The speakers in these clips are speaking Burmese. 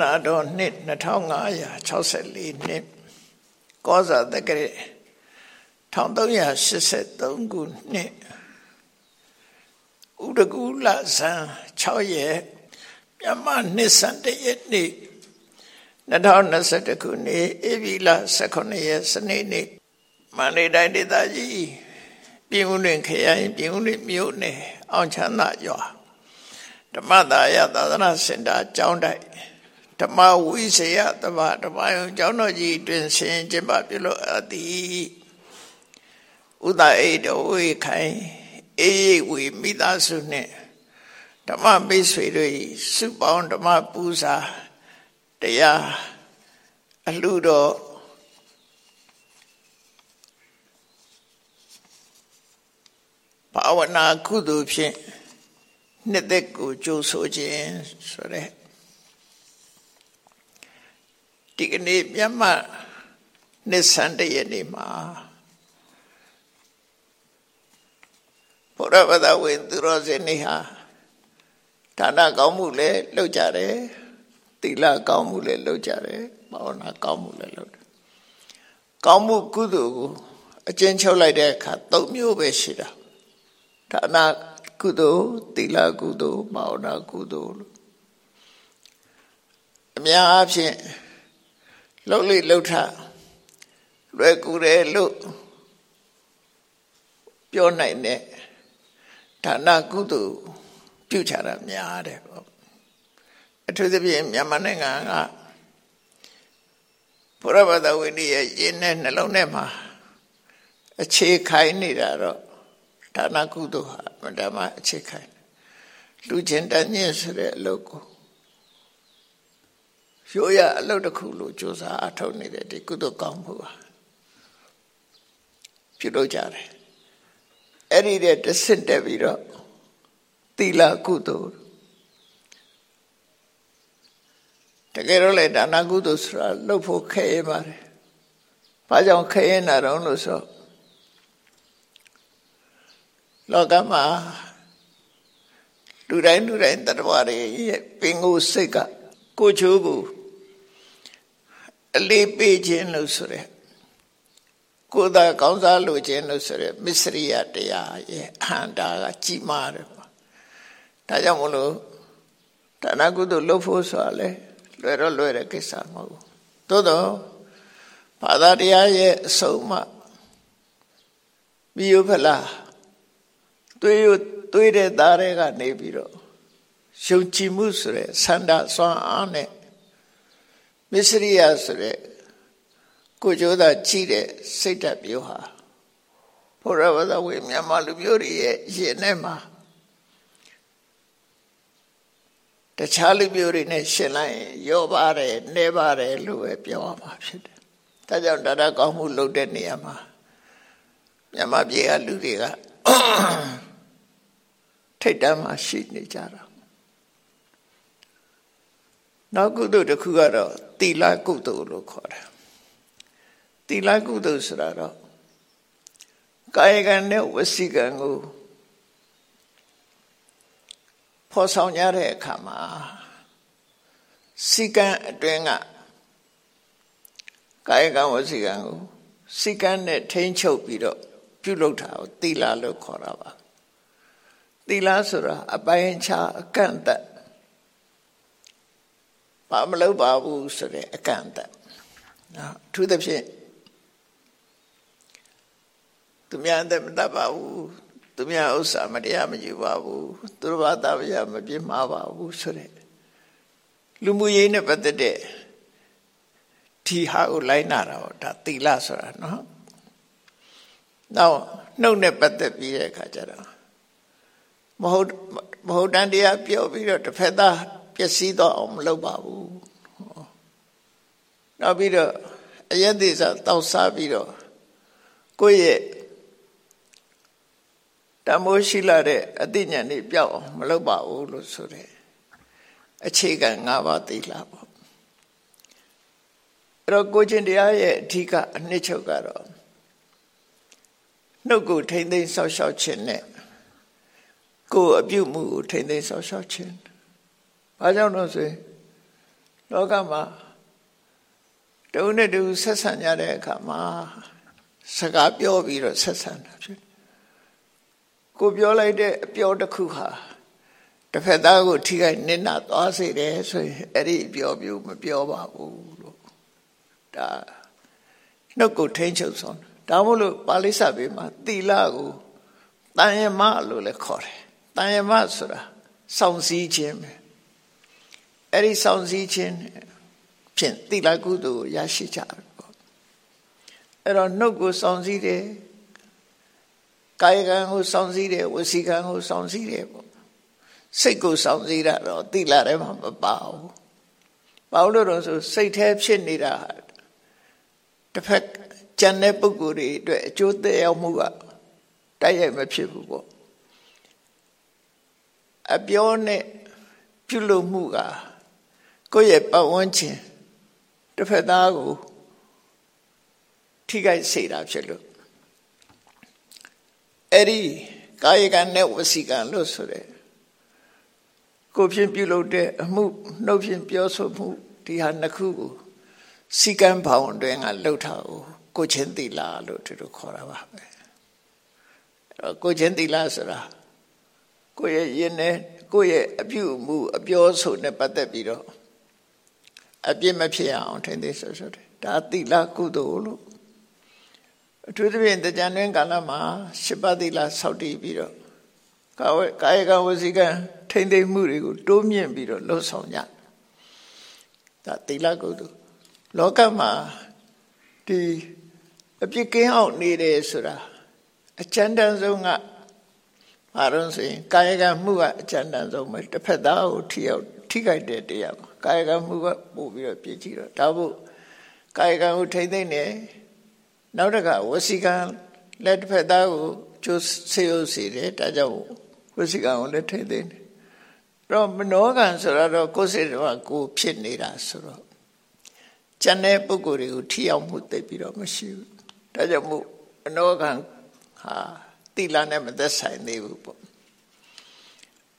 နာတော်နှစ်2564နှစ်ကောဇာတက္ကရာ1383ခုနှစ်ဥဒကူလဆန်း6ရက်မြမနှစ်စံတရက်နေ့2021ခုနှစ်ဧပြီလ18ရက်စနေနေ့မန္တလေးတိုင်းဒေသကြီးပြည်ဦးလွင်ခရိုင်ပြည်ဦးလွင်မြို့နယ်အောင်ချမ်းသာရွာဓမ္မသာယသာသနာစင်တာကျောင်းတိုက် ဓမ္မဝိဇယတမဓမ္မယုံကျောင်းတော်ကြီးတွင်ဆင်ကျင်းပပြုလို့အပ်သည်ဥဒအိတဝေခိုင်အေးဝေမိသားစုနှင့်ဓမ္မမိတ်ဆွေတို့စုပေါင်းဓမ္မပူဇာတရားအလှတော်ဘာဝနာကုသိုလ်ဖြင့်နှစ်သက်ကိုကြိုးဆိုခြင်းဆိုတဲ့ ဒီကနေ့မြတ်မနှစ်ဆန်းတရက်နေ့မှာဘုရားဗဒဝေသူတော်စင်နေဟာဒါနကောင်းမှုလည်းလုပ်ကြတယ်သီလကောင်းမှုလည်းလုပ်ကြတယ်ဘာဝနာကောင်းမှုလည်းလုပ်တယ်ကောင်းမှုကုသိုလ်ကိုအကျဉ်းချုပ်လိုက်တဲ့အခါ၃မျိုးပဲရှိတာဒါနကုသိုလ်သီလကုသိုလ်ဘာဝနာကုသိုလ်လို့အများအားဖြင့် လှုပ်လိလှုပ်ထလွယ်ကူတယ်လို့ပြောနိုင်တဲ့ဒါနကုသိုလ်ပြုချတာများတယ်ပေါ့အထူးသဖြင့်မြန်မာနိုင်ငံကဘုရားဘာသာဝင်ရဲ့ရင်းနဲ့နှလုံးထဲမှာအခြေခိုင်းနေတာတော့ဒါနကုသိုလ်ဟာမတမအခြေခိုင်းလူချင်းတညင်းဆိုတဲ့အလုပ်ကို ရိုးရအလုပ်တစ်ခုလို့ကြိုးစားအထောက်နေတဲ့ဒီကုသိုလ်ကောင်းမှုဟာပြုလုပ်ကြတယ်အဲ့ဒီတဲ့တဆင့်တက်ပြီးတော့သီလကုသိုလ်တကယ်တော့လေဒါနကုသိုလ်ဆိုတာလုပ်ဖို့ခဲရပါတယ်။ဘာကြောင့်ခဲရတာတော့လို့ဆိုလောကမှာလူတိုင်းလူတိုင်းတတ္တဝါတွေရဲ့ပင်ကိုစိတ်ကကိုချိုးကို အလေးပေးခြင်းလို့ဆိုရဲကိုယ်သာကောင်းစားလို့ခြင်းလို့ဆိုရဲမစ္စရိယတရားရဲ့အဟံတာကကြီးမားတယ်ပေါ့ဒါကြောင့်မလို့ဒါနကုသိုလ်လုပ်ဖို့ဆိုတာလေလွယ်တော့လွယ်တဲ့ကိစ္စမဟုတ်ဘူးသို့တော့ဘာသာတရားရဲ့အဆုံးအမပြီးရဖလားသွေးရသွေးတဲ့သားတွေကနေပြီးတော့ယုံကြည်မှုဆိုတဲ့ဆန္ဒစွမ်းအားနဲ့ မစ္စရိယဆိုတဲ့ကိုကြိုးသာကြည့်တဲ့စိတ်ဓာတ်မျိုးဟာဘုရားဘာသာဝင်မြန်မာလူမျိုးတွေရဲ့ရင်ထဲမှာတခြားလူမျိုးတွေနဲ့ရှင်းလိုက်ရင်ရောပါတယ်နေပါတယ်လို့ပဲပြောရမှာဖြစ်တယ်။ဒါကြောင့်ဒါရကောင်းမှုလုပ်တဲ့နေရာမှာမြန်မာပြည်ကလူတွေကထိတ်တမ်းမှရှိနေကြတာ နောက်ကုသိုလ်တစ်ခုကတော့သီလကုသိုလ်လို့ခေါ်တယ်သီလကုသိုလ်ဆိုတာတော့ကာယကံနဲ့ဝစီကံကိုဖော်ဆောင်ကြတဲ့အခါမှာစီကံအတွင်းကကာယကံဝစီကံကိုစီကံနဲ့ထိန်းချုပ်ပြီးတော့ပြုလုပ်တာကိုသီလလို့ခေါ်တာပါသီလဆိုတာအပိုင်းခြားအကန့်အသတ် ဘာမလုပ်ပါဘူးဆိုတဲ့အကန့်အသတ်နော်သူသဖြင့်သူများတဲ့မတတ်ပါဘူးသူများဥစ္စာမတရားမယူပါဘူးသူတို့ဘာသာဗျာမပြစ်မှားပါဘူးဆိုတဲ့လူမှုရေးနဲ့ပတ်သက်တဲ့ဒီဟာကိုလိုက်နာတာဒါသီလဆိုတာနော်နောက်နှုတ်နဲ့ပတ်သက်ပြီးတဲ့အခါကျတော့မဟုတ်မဟုတ်တန်တရားပြောပြီးတော့တစ်ဖက်သား ပျက်စီးတော့အောင်မလုပ်ပါဘူးနောက်ပြီးတော့အယက်သေးစားတောက်စားပြီးတော့ကိုယ့်ရဲ့တမိုးရှိလာတဲ့အသိဉာဏ်တွေပြောက်အောင်မလုပ်ပါဘူးလို့ဆိုတဲ့အခြေခံ၅ပါးသိလာပေါ့အဲ့တော့ကိုချင်းတရားရဲ့အဓိကအနှစ်ချုပ်ကတော့နှုတ်ကိုထိမ့်သိမ်းဆောက်ရှောက်ခြင်းနဲ့ကိုယ်အပြုမှုကိုထိမ့်သိမ်းဆောက်ရှောက်ခြင်း ဘာကြောင့်လို့ဆိုရင်လောကမှာတုံးနဲ့တူဆက်ဆံကြတဲ့အခါမှာစကားပြောပြီးတော့ဆက်ဆံတာဖြစ်ကိုပြောလိုက်တဲ့အပြောတစ်ခုဟာတစ်ဖက်သားကိုထိခိုက်နစ်နာသွားစေတယ်ဆိုရင်အဲ့ဒီပြောပြမပြောပါဘူးလို့ဒါနှုတ်ကိုထိန်းချုပ်ဆုံးဒါမို့လို့ပါဠိစာပေမှာသီလကိုတန်ယမလို့လည်းခေါ်တယ်တန်ယမဆိုတာစောင့်စည်းခြင်းပဲ အဲ့ဒီစောင့်စည်းခြင်းဖြင့်သီလကုသိုလ်ကိုရရှိကြတယ်ပေါ့အဲ့တော့နှုတ်ကိုစောင့်စည်းတယ်ကာယကံကိုစောင့်စည်းတယ်ဝစီကံကိုစောင့်စည်းတယ်ပေါ့စိတ်ကိုစောင့်စည်းတာတော့သီလထဲမှာမပါဘူးဘာလို့လဲဆိုစိတ်แท้ဖြစ်နေတာတစ်ဖက်ကြံတဲ့ပုဂ္ဂိုလ်တွေအတွက်အကျိုးသက်ရောက်မှုကတိုက်ရိုက်မဖြစ်ဘူးပေါ့အပြောနဲ့ပြုလုပ်မှုက ကိုယ့်ရဲ့ပတ်ဝန်းကျင်တစ်ဖက်သားကိုထိခိုက်စေတာဖြစ်လို့အဲ့ဒီကာယကံနဲ့ဝစီကံလို့ဆိုတဲ့ကိုဖြင့်ပြုလုပ်တဲ့အမှုနှုတ်ဖြင့်ပြောဆိုမှုဒီဟာနှစ်ခုကိုစီကံဘောင်အတွင်းကလှုပ်ထားကိုကိုချင်းသီလလို့သူတို့ခေါ်တာပါပဲအဲ့တော့ကိုချင်းသီလဆိုတာကိုရဲ့ယင်းနဲ့ကိုရဲ့အပြုအမှုအပြောဆိုနဲ့ပတ်သက်ပြီးတော့ အပြစ်မဖြစ်အောင်ထိန်းသိမ်းဆွဆွတယ်ဒါသီလကုသိုလ်လို့အထူးသဖြင့်တရားတွင်ကာလမှာရှစ်ပါးသီလစောင့်တည်ပြီးတော့ကာဝကာယကဝစီကံထိမ့်သိမ့်မှုတွေကိုတိုးမြင့်ပြီးတော့လှုပ်ဆောင်ကြဒါသီလကုသိုလ်လောကမှာဒီအပြစ်ကင်းအောင်နေတယ်ဆိုတာအချမ်းတန်းဆုံးကဘာလို့ဆိုရင်ကာယကံမှုကအချမ်းတန်းဆုံးပဲတစ်ဖက်သားကိုထိရောက်ထိခိုက်တဲ့တရားပါ ကာယကံမှုကပို့ပြီးတော့ပြည့်ကြည့်တော့ဒါဖို့ကာယကံကိုထိမ့်သိမ့်နေနောက်တကဝစီကံလက်တစ်ဖက်သားကိုကျိုးဆေးဥစီတယ်ဒါကြောင့်ဝစီကံကိုလည်းထိမ့်သိမ့်တယ်တော့မနောကံဆိုတော့ကိုယ်စိတ်ကကိုဖြစ်နေတာဆိုတော့ကျန်တဲ့ပုဂ္ဂိုလ်တွေကိုထိရောက်မှုသိပြီးတော့မရှိဘူးဒါကြောင့်မို့မနောကံဟာတိလာနဲ့မသက်ဆိုင်သေးဘူးပေါ့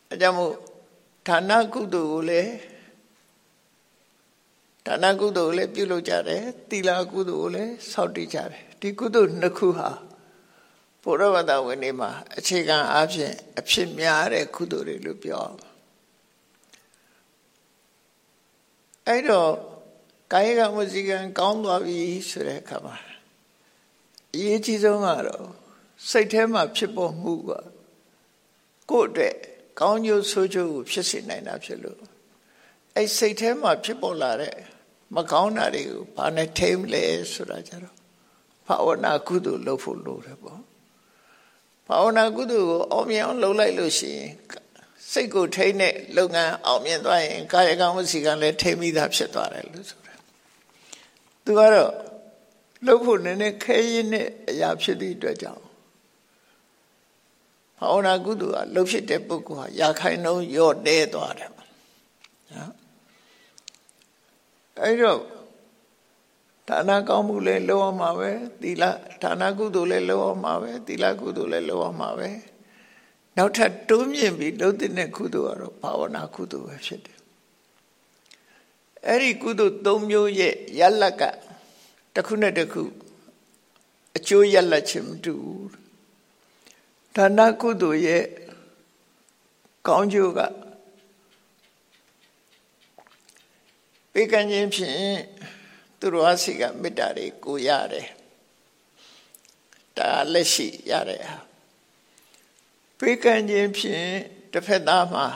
အဲကြောင့်မို့ဌာနကုသိုလ်ကိုလည်း ဌာနကုသိုလ်ကိုလည်းပြုလုပ်ကြတယ်တိလာကုသိုလ်ကိုလည်းစောင့်တည်ကြတယ်ဒီကုသိုလ်နှစ်ခုဟာဘုရားဝတ္တဝင်နေမှာအခြေခံအားဖြင့်အဖြစ်များတဲ့ကုသိုလ်တွေလို့ပြောအောင်အဲ့တော့ကာယကဝစီကံကောင်းသွားပြီဆိုတဲ့အခါမှာအရေးကြီးဆုံးကတော့စိတ်ထဲမှာဖြစ်ပေါ်မှုကကိုယ့်အတွက်ကောင်းကျိုးဆိုးကျိုးကိုဖြစ်စေနိုင်တာဖြစ်လို့အဲ့စိတ်ထဲမှာဖြစ်ပေါ်လာတဲ့ မကောင်းတာတွေကိုဘာနဲ့ထိမ့်လဲဆိုတာကြတော့ဘာဝနာကုသိုလ်လုပ်ဖို့လိုတယ်ပေါ့ဘာဝနာကုသိုလ်ကိုအောင်မြင်အောင်လုပ်လိုက်လို့ရှိရင်စိတ်ကိုထိန်းတဲ့လုပ်ငန်းအောင်မြင်သွားရင်ကာယကံဝစီကံလည်းထိမ့်မိတာဖြစ်သွားတယ်လို့ဆိုတယ်သူကတော့လုပ်ဖို့နည်းနည်းခဲရင်နဲ့အရာဖြစ်သည့်အတွက်ကြောင့်ဘာဝနာကုသိုလ်ကလှုပ်ဖြစ်တဲ့ပုဂ္ဂိုလ်ဟာရာခိုင်နှုန်းရော့တဲသွားတယ်နော် အဲ့တော့ဒါနကောင်းမှုလည်းလုပ်အောင်မှာပဲသီလဒါနကုသိုလ်လည်းလုပ်အောင်မှာပဲသီလကုသိုလ်လည်းလုပ်အောင်မှာပဲနောက်ထပ်တိုးမြင့်ပြီးလုပ်တဲ့ကုသိုလ်ကတော့ဘာဝနာကုသိုလ်ပဲဖြစ်တယ်အဲ့ဒီကုသိုလ်၃မျိုးရဲ့ရလက်ကတစ်ခုနဲ့တစ်ခုအကျိုးရလက်ချင်းမတူဘူးဒါနကုသိုလ်ရဲ့ကောင်းကျိုးက ပေကံခြင်းဖြင့်သူတော်အစီကမေတ္တာတွေကိုရတယ်ဒါလက်ရှိရတဲ့ဟာပေကံခြင်းဖြင့်တစ်ဖက်သားမှာ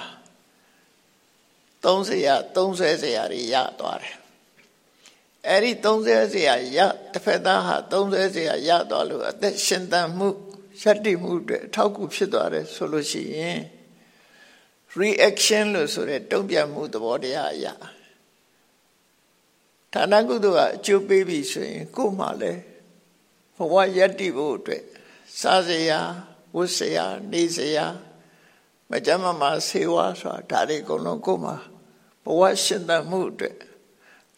30ရ30စရာတွေရသွားတယ်အဲ့ဒီ30စရာရတစ်ဖက်သားဟာ30စရာရသွားလို့အသက်ရှင်သန်မှုယက်တိမှုအတွက်အထောက်အကူဖြစ်သွားတယ်ဆိုလို့ရှိရင် reaction လို့ဆိုတဲ့တုံ့ပြန်မှုသဘောတရားအရာ ဌာနကုသိုလ်ကအကျိုးပေးပြီဆိုရင်ကိုယ်မှလည်းဘဝယက်တိဖို့အတွက်စားစရာဝတ်စရာနေစရာမကြမ်းမမာဆေးဝါးဆိုတာဒါတွေအကုန်လုံးကိုယ်မှဘဝရှင်သန်မှုအတွက်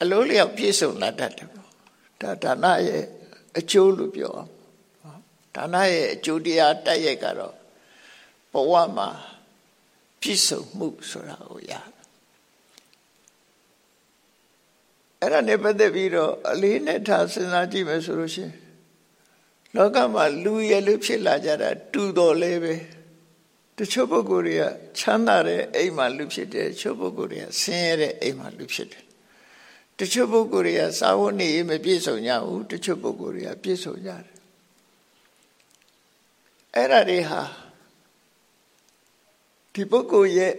အလိုလျောက်ပြည့်စုံလာတတ်တယ်ပေါ့ဒါဒါနရဲ့အကျိုးလို့ပြောအောင်ဒါနရဲ့အကျိုးတရားတိုက်ရိုက်ကတော့ဘဝမှာပြည့်စုံမှုဆိုတာကိုရတယ် အဲ့ဒါနဲ့ပတ်သက်ပြီးတော့အလေးနဲ့ထားစဉ်းစားကြည့်မယ်ဆိုလို့ရှိရင်လောကမှာလူရည်လို့ဖြစ်လာကြတာတူတော်လဲပဲတချို့ပုဂ္ဂိုလ်တွေကချမ်းသာတဲ့အိမ်မှာလူဖြစ်တယ်တချို့ပုဂ္ဂိုလ်တွေကဆင်းရဲတဲ့အိမ်မှာလူဖြစ်တယ်တချို့ပုဂ္ဂိုလ်တွေကစာဝတ်နေရေးမပြည့်စုံကြဘူးတချို့ပုဂ္ဂိုလ်တွေကပြည့်စုံကြတယ်အဲ့ဒါတွေဟာဒီပုဂ္ဂိုလ်ရဲ့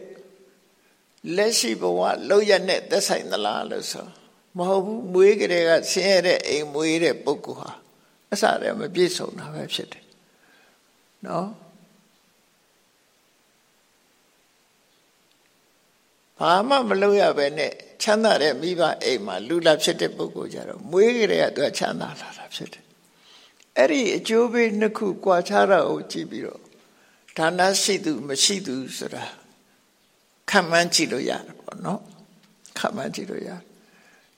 လက်ရှိဘဝလောက်ရနဲ့သက်ဆိုင်သလားလို့ဆို မဟုတ်ဘူးမွေးကလေးကဆင်းရဲတဲ့အိမ်မွေးတဲ့ပုဂ္ဂိုလ်ဟာအစတည်းမပြည့်စုံတာပဲဖြစ်တယ်နော်ဘာမှမလုပ်ရပဲနဲ့ချမ်းသာတဲ့မိဘအိမ်မှာလူလာဖြစ်တဲ့ပုဂ္ဂိုလ်ကြတော့မွေးကလေးကသူကချမ်းသာလာတာဖြစ်တယ်အဲ့ဒီအကျိုးပေးနှစ်ခုကွာခြားတာကိုကြည့်ပြီးတော့ဒါနရှိသူမရှိသူဆိုတာခံမှန်းကြည့်လို့ရတယ်ပေါ့နော်ခံမှန်းကြည့်လို့ရတယ်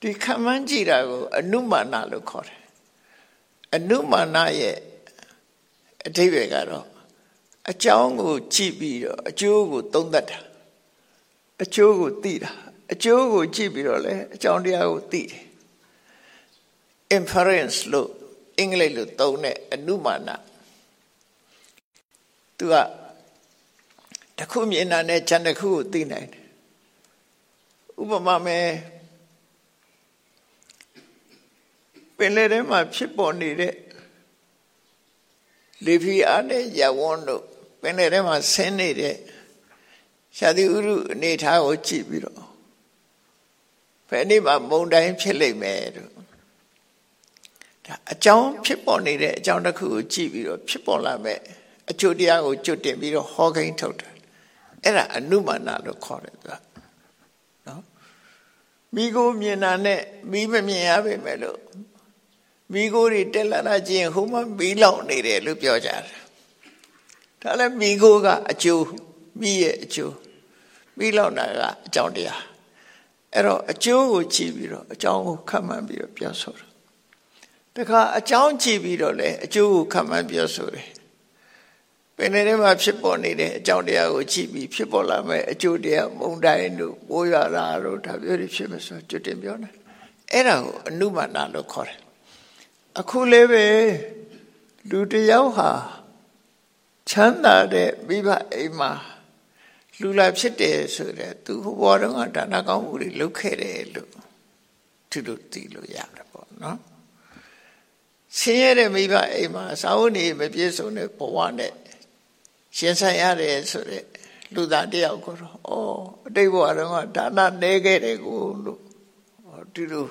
ဒီခံမှန်းကြည့်တာကိုအနုမာနလို့ခေါ်တယ်အနုမာနရဲ့အဓိပ္ပာယ်ကတော့အကြောင်းကိုကြည့်ပြီးတော့အကျိုးကိုသုံးသပ်တာအကျိုးကိုသိတာအကျိုးကိုကြည့်ပြီးတော့လည်းအကြောင်းတရားကိုသိတယ် inference လို့အင်္ဂလိပ်လိုသုံးတဲ့အနုမာနသူကတခုမြင်တာနဲ့ခြံတစ်ခုကိုသိနိုင်တယ်ဥပမာမဲ့ ပင်လယ်ထဲမှာဖြစ်ပေါ်နေတဲ့လေဖီအားနဲ့ရဝန်းတို့ပင်လယ်ထဲမှာဆင်းနေတဲ့ရှာတိဥရုအနေထားကိုကြည့်ပြီးတော့ဘယ်နေ့မှမုံတိုင်းဖြစ်လိမ့်မယ်တို့ဒါအကြောင်းဖြစ်ပေါ်နေတဲ့အကြောင်းတစ်ခုကိုကြည့်ပြီးတော့ဖြစ်ပေါ်လာမဲ့အကျိုးတရားကိုကြွတင်ပြီးတော့ဟောကိန်းထုတ်တယ်အဲ့ဒါအနုမာနလို့ခေါ်တယ်သူကနော်မိကိုမြင်တာနဲ့မိမမြင်ရပါမယ်လို့ မိကိုတွေတက်လာတာချင်းဟိုမှာမိလောင်နေတယ်လို့ပြောကြတယ်ဒါလည်းမိကိုကအကျိုးမိရဲ့အကျိုးမိလောင်တာကအကြောင်းတရားအဲ့တော့အကျိုးကိုကြည့်ပြီးတော့အကြောင်းကိုခတ်မှန်းပြီးတော့ပြောဆိုတာတခါအကြောင်းကြည့်ပြီးတော့လည်းအကျိုးကိုခတ်မှန်းပြောဆိုတယ်ပင်ထဲမှာဖြစ်ပေါ်နေတဲ့အကြောင်းတရားကိုကြည့်ပြီးဖြစ်ပေါ်လာမဲ့အကျိုးတရားမုံတိုင်းတို့ပိုးရတာတို့ဒါပြောရဖြစ်မယ်ဆိုကျွတ်တင်ပြောတယ်အဲ့ဒါကိုအနုမာနလို့ခေါ်တယ် အခုလေးပဲလူတယောက်ဟာချမ်းသာတဲ့မိဘအိမ်မှာလူလာဖြစ်တယ်ဆိုတဲ့သူဟိုဘောတော့ဒါနကောင်းမှုတွေလုပ်ခဲ့တယ်လို့သူတို့သိလို့ရတယ်ပေါ့နော်ဆင်းရဲတဲ့မိဘအိမ်မှာစာဝတ်နေမပြည့်စုံတဲ့ဘဝနဲ့ရှင်ဆိုင်ရတယ်ဆိုတဲ့လူသားတယောက်ကိုတော့ဩအတိတ်ဘဝတော့ဒါနနေခဲ့တယ်ကိုလို့ဒီလို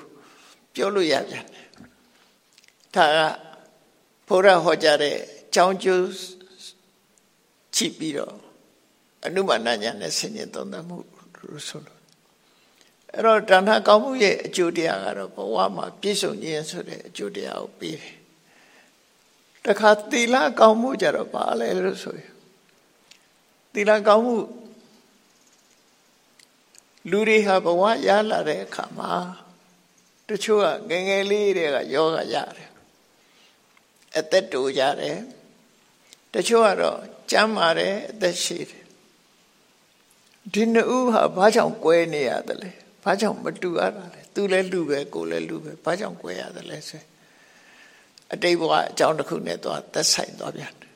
ပြောလို့ရပြန်တယ် ဒါကဘုရားဟောကြားတဲ့ကြောင်းကျိုးချပြီးတော့အနုမာနညာနဲ့ဆင်ញင်သုံးသပ်မှုလို့ဆိုလို့အဲ့တော့ဒါနကောင်းမှုရဲ့အကျိုးတရားကတော့ဘဝမှာပြည့်စုံခြင်းဆိုတဲ့အကျိုးတရားကိုပေးတယ်တခါသီလကောင်းမှုကြတော့ပါလဲလို့ဆိုရင်သီလကောင်းမှုလူတွေဟာဘဝရလာတဲ့အခါမှာတချို့ကငငယ်လေးတွေကယောဂရတယ် အသက်တူကြတယ်တချို့ကတော့ကျမ်းမာတယ်အသက်ရှိတယ်ဒီနှစ်ဦးဟာဘာကြောင့်ကွဲနေရတယ်လဲဘာကြောင့်မတူရတာလဲသူလည်းလူပဲကိုလည်းလူပဲဘာကြောင့်ကွဲရတယ်လဲဆိုအတိတ်ဘဝအကြောင်းတစ်ခုနဲ့တော့သက်ဆိုင်သွားပြန်တယ်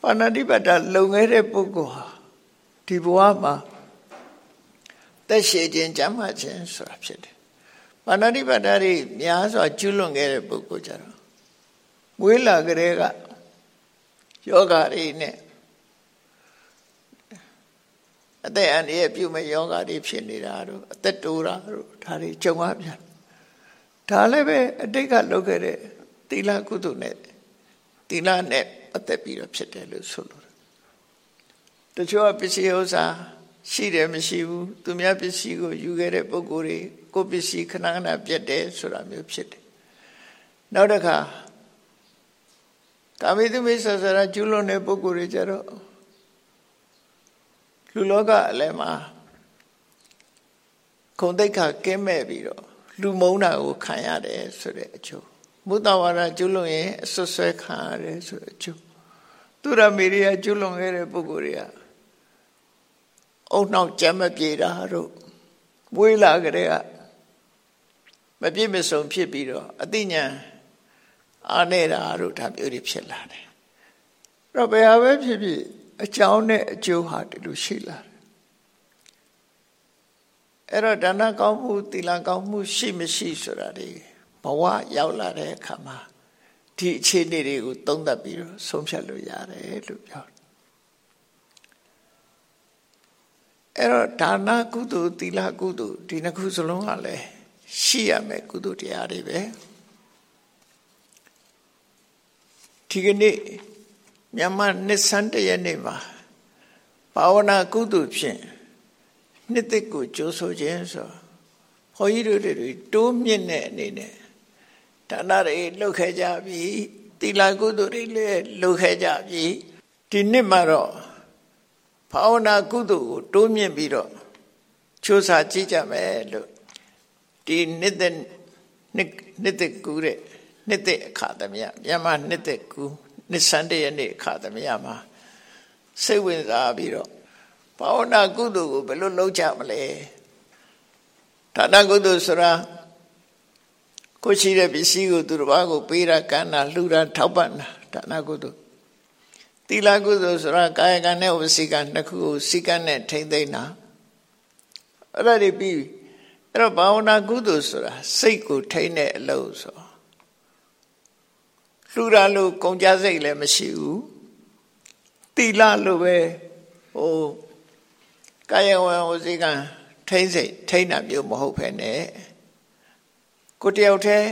ပါဏာတိပတ္တလုံခဲ့တဲ့ပုဂ္ဂိုလ်ဟာဒီဘဝမှာသက်ရှိခြင်းကျမ်းမာခြင်းဆိုတာဖြစ်တယ်ပါဏာတိပတ္တတွေများစွာကျွလွန်ခဲ့တဲ့ပုဂ္ဂိုလ်ကြတော့ မွေးလာကလေးကယောဂတွေနဲ့အသက်အန္တရာယ်ပြုမဲ့ယောဂတွေဖြစ်နေတာတို့အသက်တိုးတာတို့ဒါတွေကြုံရပြန်ဒါလည်းပဲအတိတ်ကလုပ်ခဲ့တဲ့သီလကုသိုလ်နဲ့သီလနဲ့ပတ်သက်ပြီးတော့ဖြစ်တယ်လို့ဆိုလို့တချို့ကပစ္စည်းဥစ္စာရှိတယ်မရှိဘူးသူများပစ္စည်းကိုယူခဲ့တဲ့ပုဂ္ဂိုလ်တွေကိုပစ္စည်းခဏခဏပြတ်တယ်ဆိုတာမျိုးဖြစ်တယ်နောက်တစ်ခါ ကာမိတုမိဆဆရာကျူးလွန်တဲ့ပုဂ္ဂိုလ်တွေကြတော့လူလောကအလယ်မှာခုံတိတ်ခါကင်းမဲ့ပြီးတော့လူမုန်းတာကိုခံရတယ်ဆိုတဲ့အကျိုးမုဒ္ဒဝါဒကျุလွန်ရင်အဆွဆွဲခံရတယ်ဆိုတဲ့အကျိုးသူရမေရိယကျุလွန်ခဲ့တဲ့ပုဂ္ဂိုလ်တွေကအုံနှောက်ကြမ်းမပြေတာတို့မွေးလာကြတဲ့ကမပြည့်မစုံဖြစ်ပြီးတော့အသိဉာဏ် အားနေတာတို့ဒါမျိုးတွေဖြစ်လာတယ်အဲ့တော့ဘယ်ဟာပဲဖြစ်ဖြစ်အကြောင်းနဲ့အကျိုးဟာဒီလိုရှိလာတယ်အဲ့တော့ဒါနကောင်းမှုသီလကောင်းမှုရှိမရှိဆိုတာဒီဘဝရောက်လာတဲ့အခါမှာဒီအခြေအနေတွေကိုသုံးသပ်ပြီးတော့ဆုံးဖြတ်လို့ရတယ်လို့ပြောတယ်အဲ့တော့ဒါနကုသိုလ်သီလကုသိုလ်ဒီနှစ်ခုစလုံးကလည်းရှိရမယ်ကုသိုလ်တရားတွေပဲ ဒီကနေ့မြန်မာနှစ်ဆန်းတရက်နေ့မှာဘာဝနာကုသိုလ်ဖြင့်နှစ်သက်ကိုကြိုးဆိုခြင်းဆိုဘုန်းကြီးတို့တွေတိုးမြင့်တဲ့အနေနဲ့ဒါနတွေလုပ်ခဲ့ကြပြီသီလကုသိုလ်တွေလည်းလုပ်ခဲ့ကြပြီဒီနှစ်မှာတော့ဘာဝနာကုသိုလ်ကိုတိုးမြင့်ပြီးတော့ချိုးစားကြည့်ကြမယ်လို့ဒီနှစ်သက်နှစ်သက်ကူတဲ့ နှစ်သက်အခါသမယမြန်မာနှစ်သက်ကူနှစ်ဆန်းတရနေ့အခါသမယမှာစိတ်ဝင်စားပြီးတော့ဘာဝနာကုသိုလ်ကိုဘယ်လိုလုပ်ကြမလဲဒါနကုသိုလ်ဆိုတာကိုရှိတဲ့ပစ္စည်းကိုသူတစ်ပါးကိုပေးတာကမ်းတာလှူတာထောက်ပံ့တာဒါနကုသိုလ်သီလကုသိုလ်ဆိုတာကာယကံနဲ့ဝစီကံနှစ်ခုကိုစီကံနဲ့ထိမ့်သိမ့်တာအဲ့ဒါတွေပြီးအဲ့တော့ဘာဝနာကုသိုလ်ဆိုတာစိတ်ကိုထိမ့်တဲ့အလုပ်ဆို လှူတာလို့ကုန်ကြစိတ်လည်းမရှိဘူးသီလလို့ပဲဟိုကာယဝံဝစီကံထိမ့်စိတ်ထိမ့်တာမျိုးမဟုတ်ဖ ೇನೆ ကိုတယောက်တည်း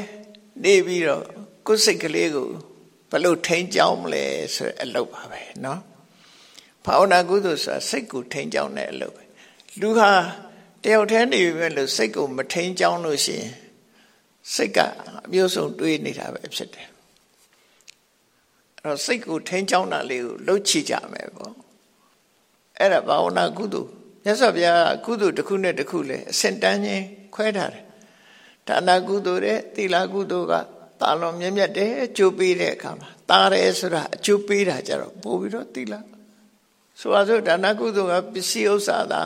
နေပြီးတော့ကိုယ်စိတ်ကလေးကိုဘယ်လိုထိန်းကြောင်းမလဲဆိုတဲ့အလုပ်ပါပဲเนาะဘာဝနာကုသိုလ်ဆိုတာစိတ်ကိုထိန်းကြောင်းတဲ့အလုပ်ပဲလူဟာတယောက်တည်းနေပြီလို့စိတ်ကိုမထိန်းကြောင်းလို့ရှိရင်စိတ်ကအမျိုးစုံတွေးနေတာပဲဖြစ်တယ်အဲ့ တော့စိတ်ကိုထိန်းကြောင်းတာလေးကိုလှုပ်ချကြမယ်ပေါ့အဲ့ဒါဘာဝနာကုသိုလ်မြတ်စွာဘုရားကုသိုလ်တစ်ခုနဲ့တစ်ခုလဲအစင်တန်းချင်းခွဲထားတယ်ဒါနကုသိုလ်တဲ့သီလကုသိုလ်ကတာလွန်မြင့်မြတ်တယ်အကျိုးပေးတဲ့အခါမှာတာတယ်ဆိုတာအကျိုးပေးတာကြတော့ပို့ပြီးတော့သီလဆိုပါစို့ဒါနကုသိုလ်ကပစ္စည်းဥစ္စာသာ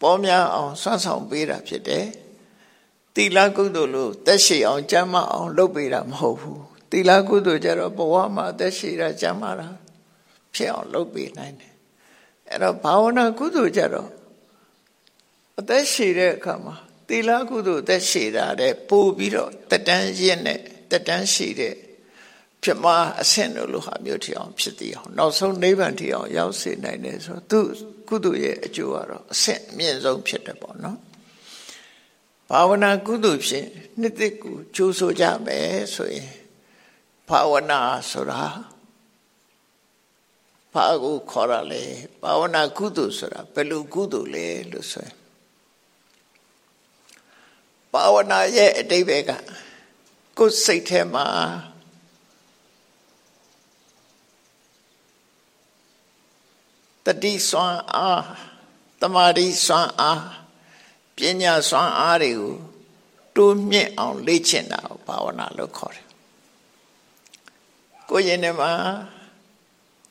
ပေါ်များအောင်ဆွမ်းဆောင်ပေးတာဖြစ်တယ်သီလကုသိုလ်လို့တက်ရှိအောင်ကျမ်းမအောင်လုပ်ပေးတာမဟုတ်ဘူး သီလကုသိုလ်ကြတော့ဘဝမှာတက်ရှိတာကျမ်းမာတာဖြစ်အောင်လုပ်ပေးနိုင်တယ်အဲ့တော့ဘာဝနာကုသိုလ်ကြတော့အသက်ရှိတဲ့အခါမှာသီလကုသိုလ်သက်ရှိတာတဲ့ပို့ပြီးတော့တတန်းရင့်နဲ့တတန်းရှိတဲ့ဖြစ်မအဆင့်လို့ဟာမျိုးထီအောင်ဖြစ်တည်အောင်နောက်ဆုံးနိဗ္ဗာန်ထီအောင်ရောက်စေနိုင်တယ်ဆိုသူကုသိုလ်ရဲ့အကျိုးကတော့အဆင့်အမြင့်ဆုံးဖြစ်တယ်ပေါ့နော်ဘာဝနာကုသိုလ်ဖြင့်နှစ်သက်ကိုကြိုးဆိုကြမယ်ဆိုရင် ဘာဝနာဆိုတာဘာကိုခေါ်ရလဲဘာဝနာကုသိုလ်ဆိုတာဘယ်လိုကုသိုလ်လဲလို့ဆိုရင်ဘာဝနာရဲ့အတိပ္ပယ်ကကိုယ်စိတ်ထဲမှာတတိစွမ်းအားတမာတိစွမ်းအားပညာစွမ်းအားတွေကိုတိုးမြင့်အောင်လေ့ကျင့်တာကိုဘာဝနာလို့ခေါ်တယ် ကိုယ်ရင်ထဲမှာ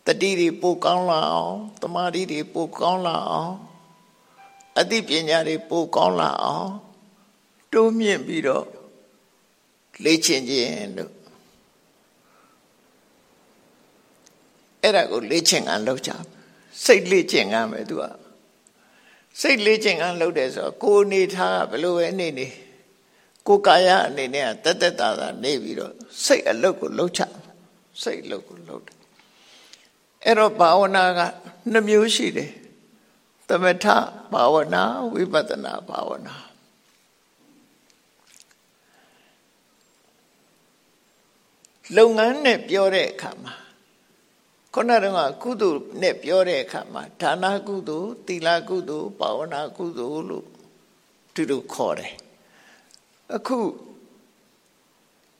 တတိတွေပိုကောင်းလာအောင်တမာတိတွေပိုကောင်းလာအောင်အသိပညာတွေပိုကောင်းလာအောင်တိုးမြင့်ပြီးတော့လေ့ကျင့်ခြင်းလို့အဲ့ဒါကိုလေ့ကျင့်ကံလုပ်ကြစိတ်လေ့ကျင့်ကံပဲသူကစိတ်လေ့ကျင့်ကံလုပ်တယ်ဆိုတော့ကိုယ်နေထားဘယ်လိုပဲနေနေကိုယ်ကာယအနေနဲ့တက်တက်တာတာနေပြီးတော့စိတ်အလုပ်ကိုလုပ်ချ စိတ်အလုပ်ကိုလုပ်တယ်အဲ့တော့ဘာဝနာကနှမျိုးရှိတယ်သမထဘာဝနာဝိပဿနာဘာဝနာလုပ်ငန်းနဲ့ပြောတဲ့အခါမှာခုနကကုသိုလ်နဲ့ပြောတဲ့အခါမှာဒါနကုသိုလ်သီလကုသိုလ်ဘာဝနာကုသိုလ်လို့သူတို့ခေါ်တယ်အခု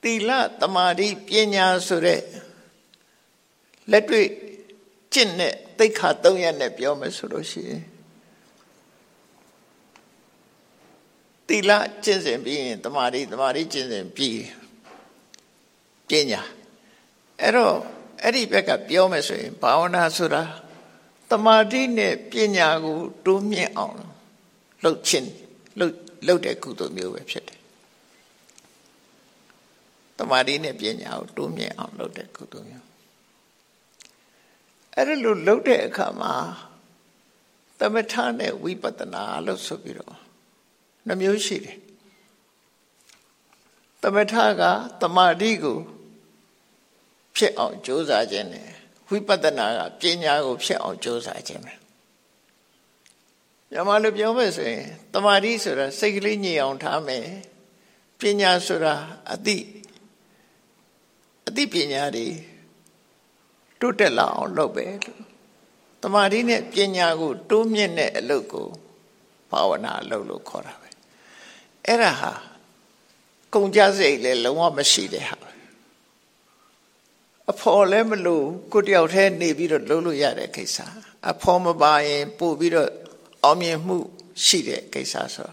သီလတမာတိပညာဆိုတဲ့လက်တွေ့ကျင့်တဲ့သိက္ခာ၃ရက်နဲ့ပြောမယ်ဆိုလို့ရှိရင်သီလကျင့်စဉ်ပြီးရင်တမာတိတမာတိကျင့်စဉ်ပြီးပညာအဲ့တော့အဲ့ဒီဘက်ကပြောမယ်ဆိုရင်ဘာဝနာဆိုတာတမာတိနဲ့ပညာကို တိုးမြင့်အောင်လှုပ်ခြင်းလှုပ်လှုပ်တဲ့ကုသိုလ်မျိုးပဲဖြစ်တယ် မာဓိနဲ့ပညာကိုတိုးမြင့်အောင်လုပ်တဲ့ကုသိုလ်မျိုးအဲ့ဒါလိုလုပ်တဲ့အခါမှာသမထနဲ့ဝိပဿနာလို့ဆိုပြီးတော့နှမျိုးရှိတယ်သမထကတမာတိကိုဖြစ်အောင်ကြိုးစားခြင်းနဲ့ဝိပဿနာကပညာကိုဖြစ်အောင်ကြိုးစားခြင်းပဲညမလိုပြောမယ်ဆိုရင်တမာတိဆိုတာစိတ်ကလေးညင်အောင်ထားမယ်ပညာဆိုတာအတိ အတိပညာတွေတိုးတက်လာအောင်လုပ်ပဲလို့တမာတိနဲ့ပညာကိုတိုးမြင့်တဲ့အလုပ်ကိုဘာဝနာအလုပ်လို့ခေါ်တာပဲအဲ့ဒါဟာကုန်ကြစိတ်လည်းလုံးဝမရှိတဲ့ဟာအဖော်လည်းမလို့ကိုတယောက်တည်းနေပြီးတော့လုပ်လို့ရတဲ့ကိစ္စအဖော်မပါရင်ပို့ပြီးတော့အောင်မြင်မှုရှိတဲ့ကိစ္စဆို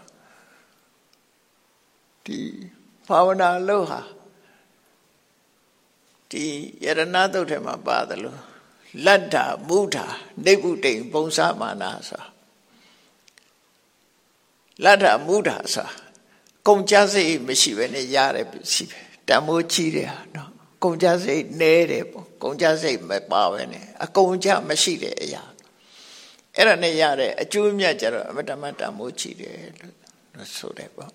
ဒီဘာဝနာလို့ဟာ ဒီယရဏသုတ်ထဲမှာပါတယ်လို့လတ္တာမုဒ္ဓနေဗုတိန်ပုံစမာနာဆိုလတ္တာမုဒ္ဓဆိုကုန်ကြစိတ်မရှိဘဲနဲ့ရတယ်ရှိပဲတန်မိုးကြီးတယ်ဟာနော်ကုန်ကြစိတ်နဲတယ်ပေါ့ကုန်ကြစိတ်မပါပဲနဲ့အကုန်ကြမရှိတဲ့အရာအဲ့ဒါနဲ့ရတဲ့အကျိုးမြတ်ကြတော့အမတမတန်မိုးကြီးတယ်လို့ဆိုတယ်ပေါ့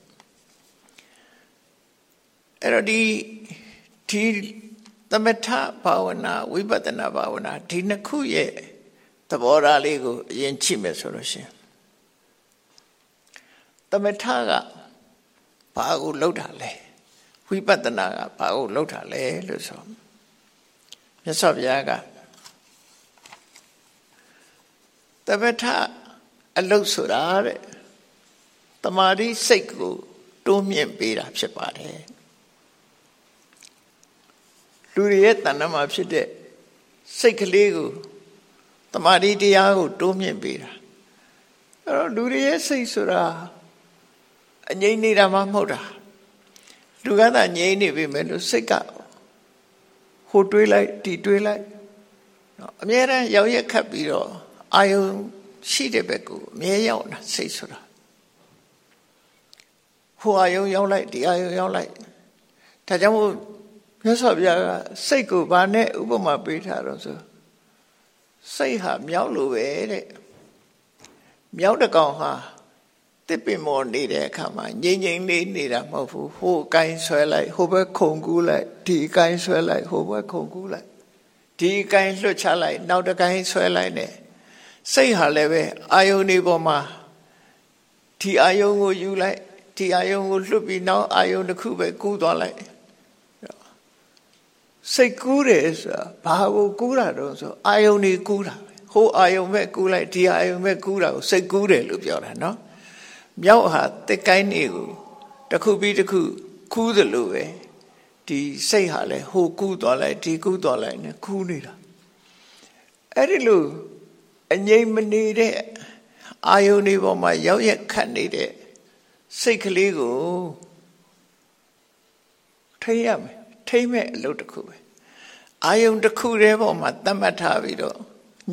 အဲ့တော့ဒီဒီ သမထဘာဝနာဝိပဿနာဘာဝနာဒီနှစ်ခုရဲ့သဘောထားလေးကိုအရင်ကြည့်မယ်ဆိုလို့ရှိရင်သမထကဘာကိုလှုပ်တာလဲဝိပဿနာကဘာကိုလှုပ်တာလဲလို့ဆိုမြတ်စွာဘုရားကသမထအလုတ်ဆိုတာတဲ့တမာတိစိတ်ကိုတိုးမြင့်ပေးတာဖြစ်ပါတယ် လူတွေရဲ့တဏ္ဍမှာဖြစ်တဲ့စိတ်ကလေးကိုတမာတိတရားကိုတိုးမြင့်ပေးတာအဲ့တော့လူတွေရဲ့စိတ်ဆိုတာအငြိမ့်နေတာမှမဟုတ်တာလူကသာငြိမ့်နေပြီမဲ့လို့စိတ်ကဟိုတွေးလိုက်ဒီတွေးလိုက်နော်အမြဲတမ်းရောက်ရက်ခတ်ပြီးတော့အာယုံရှိတဲ့ဘက်ကိုအမြဲရောက်တာစိတ်ဆိုတာဟိုအာယုံရောက်လိုက်ဒီအာယုံရောက်လိုက်ဒါကြောင့်မို့ မြတ်စွာဘုရားကစိတ်ကိုဗာနဲ့ဥပမာပေးထားတော့ဆိုစိတ်ဟာမြောက်လို့ပဲတဲ့မြောက်တကောင်ဟာတစ်ပင်မော်နေတဲ့အခါမှာငြိမ်ငြိမ်လေးနေတာမဟုတ်ဘူးဟိုကိုင်းဆွဲလိုက်ဟိုဘက်ခုန်ကူးလိုက်ဒီကိုင်းဆွဲလိုက်ဟိုဘက်ခုန်ကူးလိုက်ဒီကိုင်းလွတ်ချလိုက်နောက်တကိုင်းဆွဲလိုက်နေစိတ်ဟာလည်းပဲအာယုန်ဒီပေါ်မှာဒီအာယုန်ကိုယူလိုက်ဒီအာယုန်ကိုလွတ်ပြီးနောက်အာယုန်တစ်ခုပဲကူးသွားလိုက် စိတ်ကူးတယ်ဆိုတာဘာကိုကူးတာတော့ဆိုအာယုန်ဒီကူးတာပဲဟိုအာယုန်ပဲကူးလိုက်ဒီအာယုန်ပဲကူးတာကိုစိတ်ကူးတယ်လို့ပြောတာနော်မြောက်ဟာတက်ကိုင်းနေကိုတစ်ခုပြီးတစ်ခုခူးသလိုပဲဒီစိတ်ဟာလဲဟိုကူးသွားလိုက်ဒီကူးသွားလိုက်နဲ့ခူးနေတာအဲ့ဒီလိုအငြိမ်မနေတဲ့အာယုန်ဒီပေါ်မှာရောက်ရက်ခတ်နေတဲ့စိတ်ကလေးကိုထိရမယ် ထိမ့်မဲ့အလုပ်တစ်ခုပဲအာယုန်တစ်ခုတည်းပေါ်မှာတတ်မှတ်ထားပြီးတော့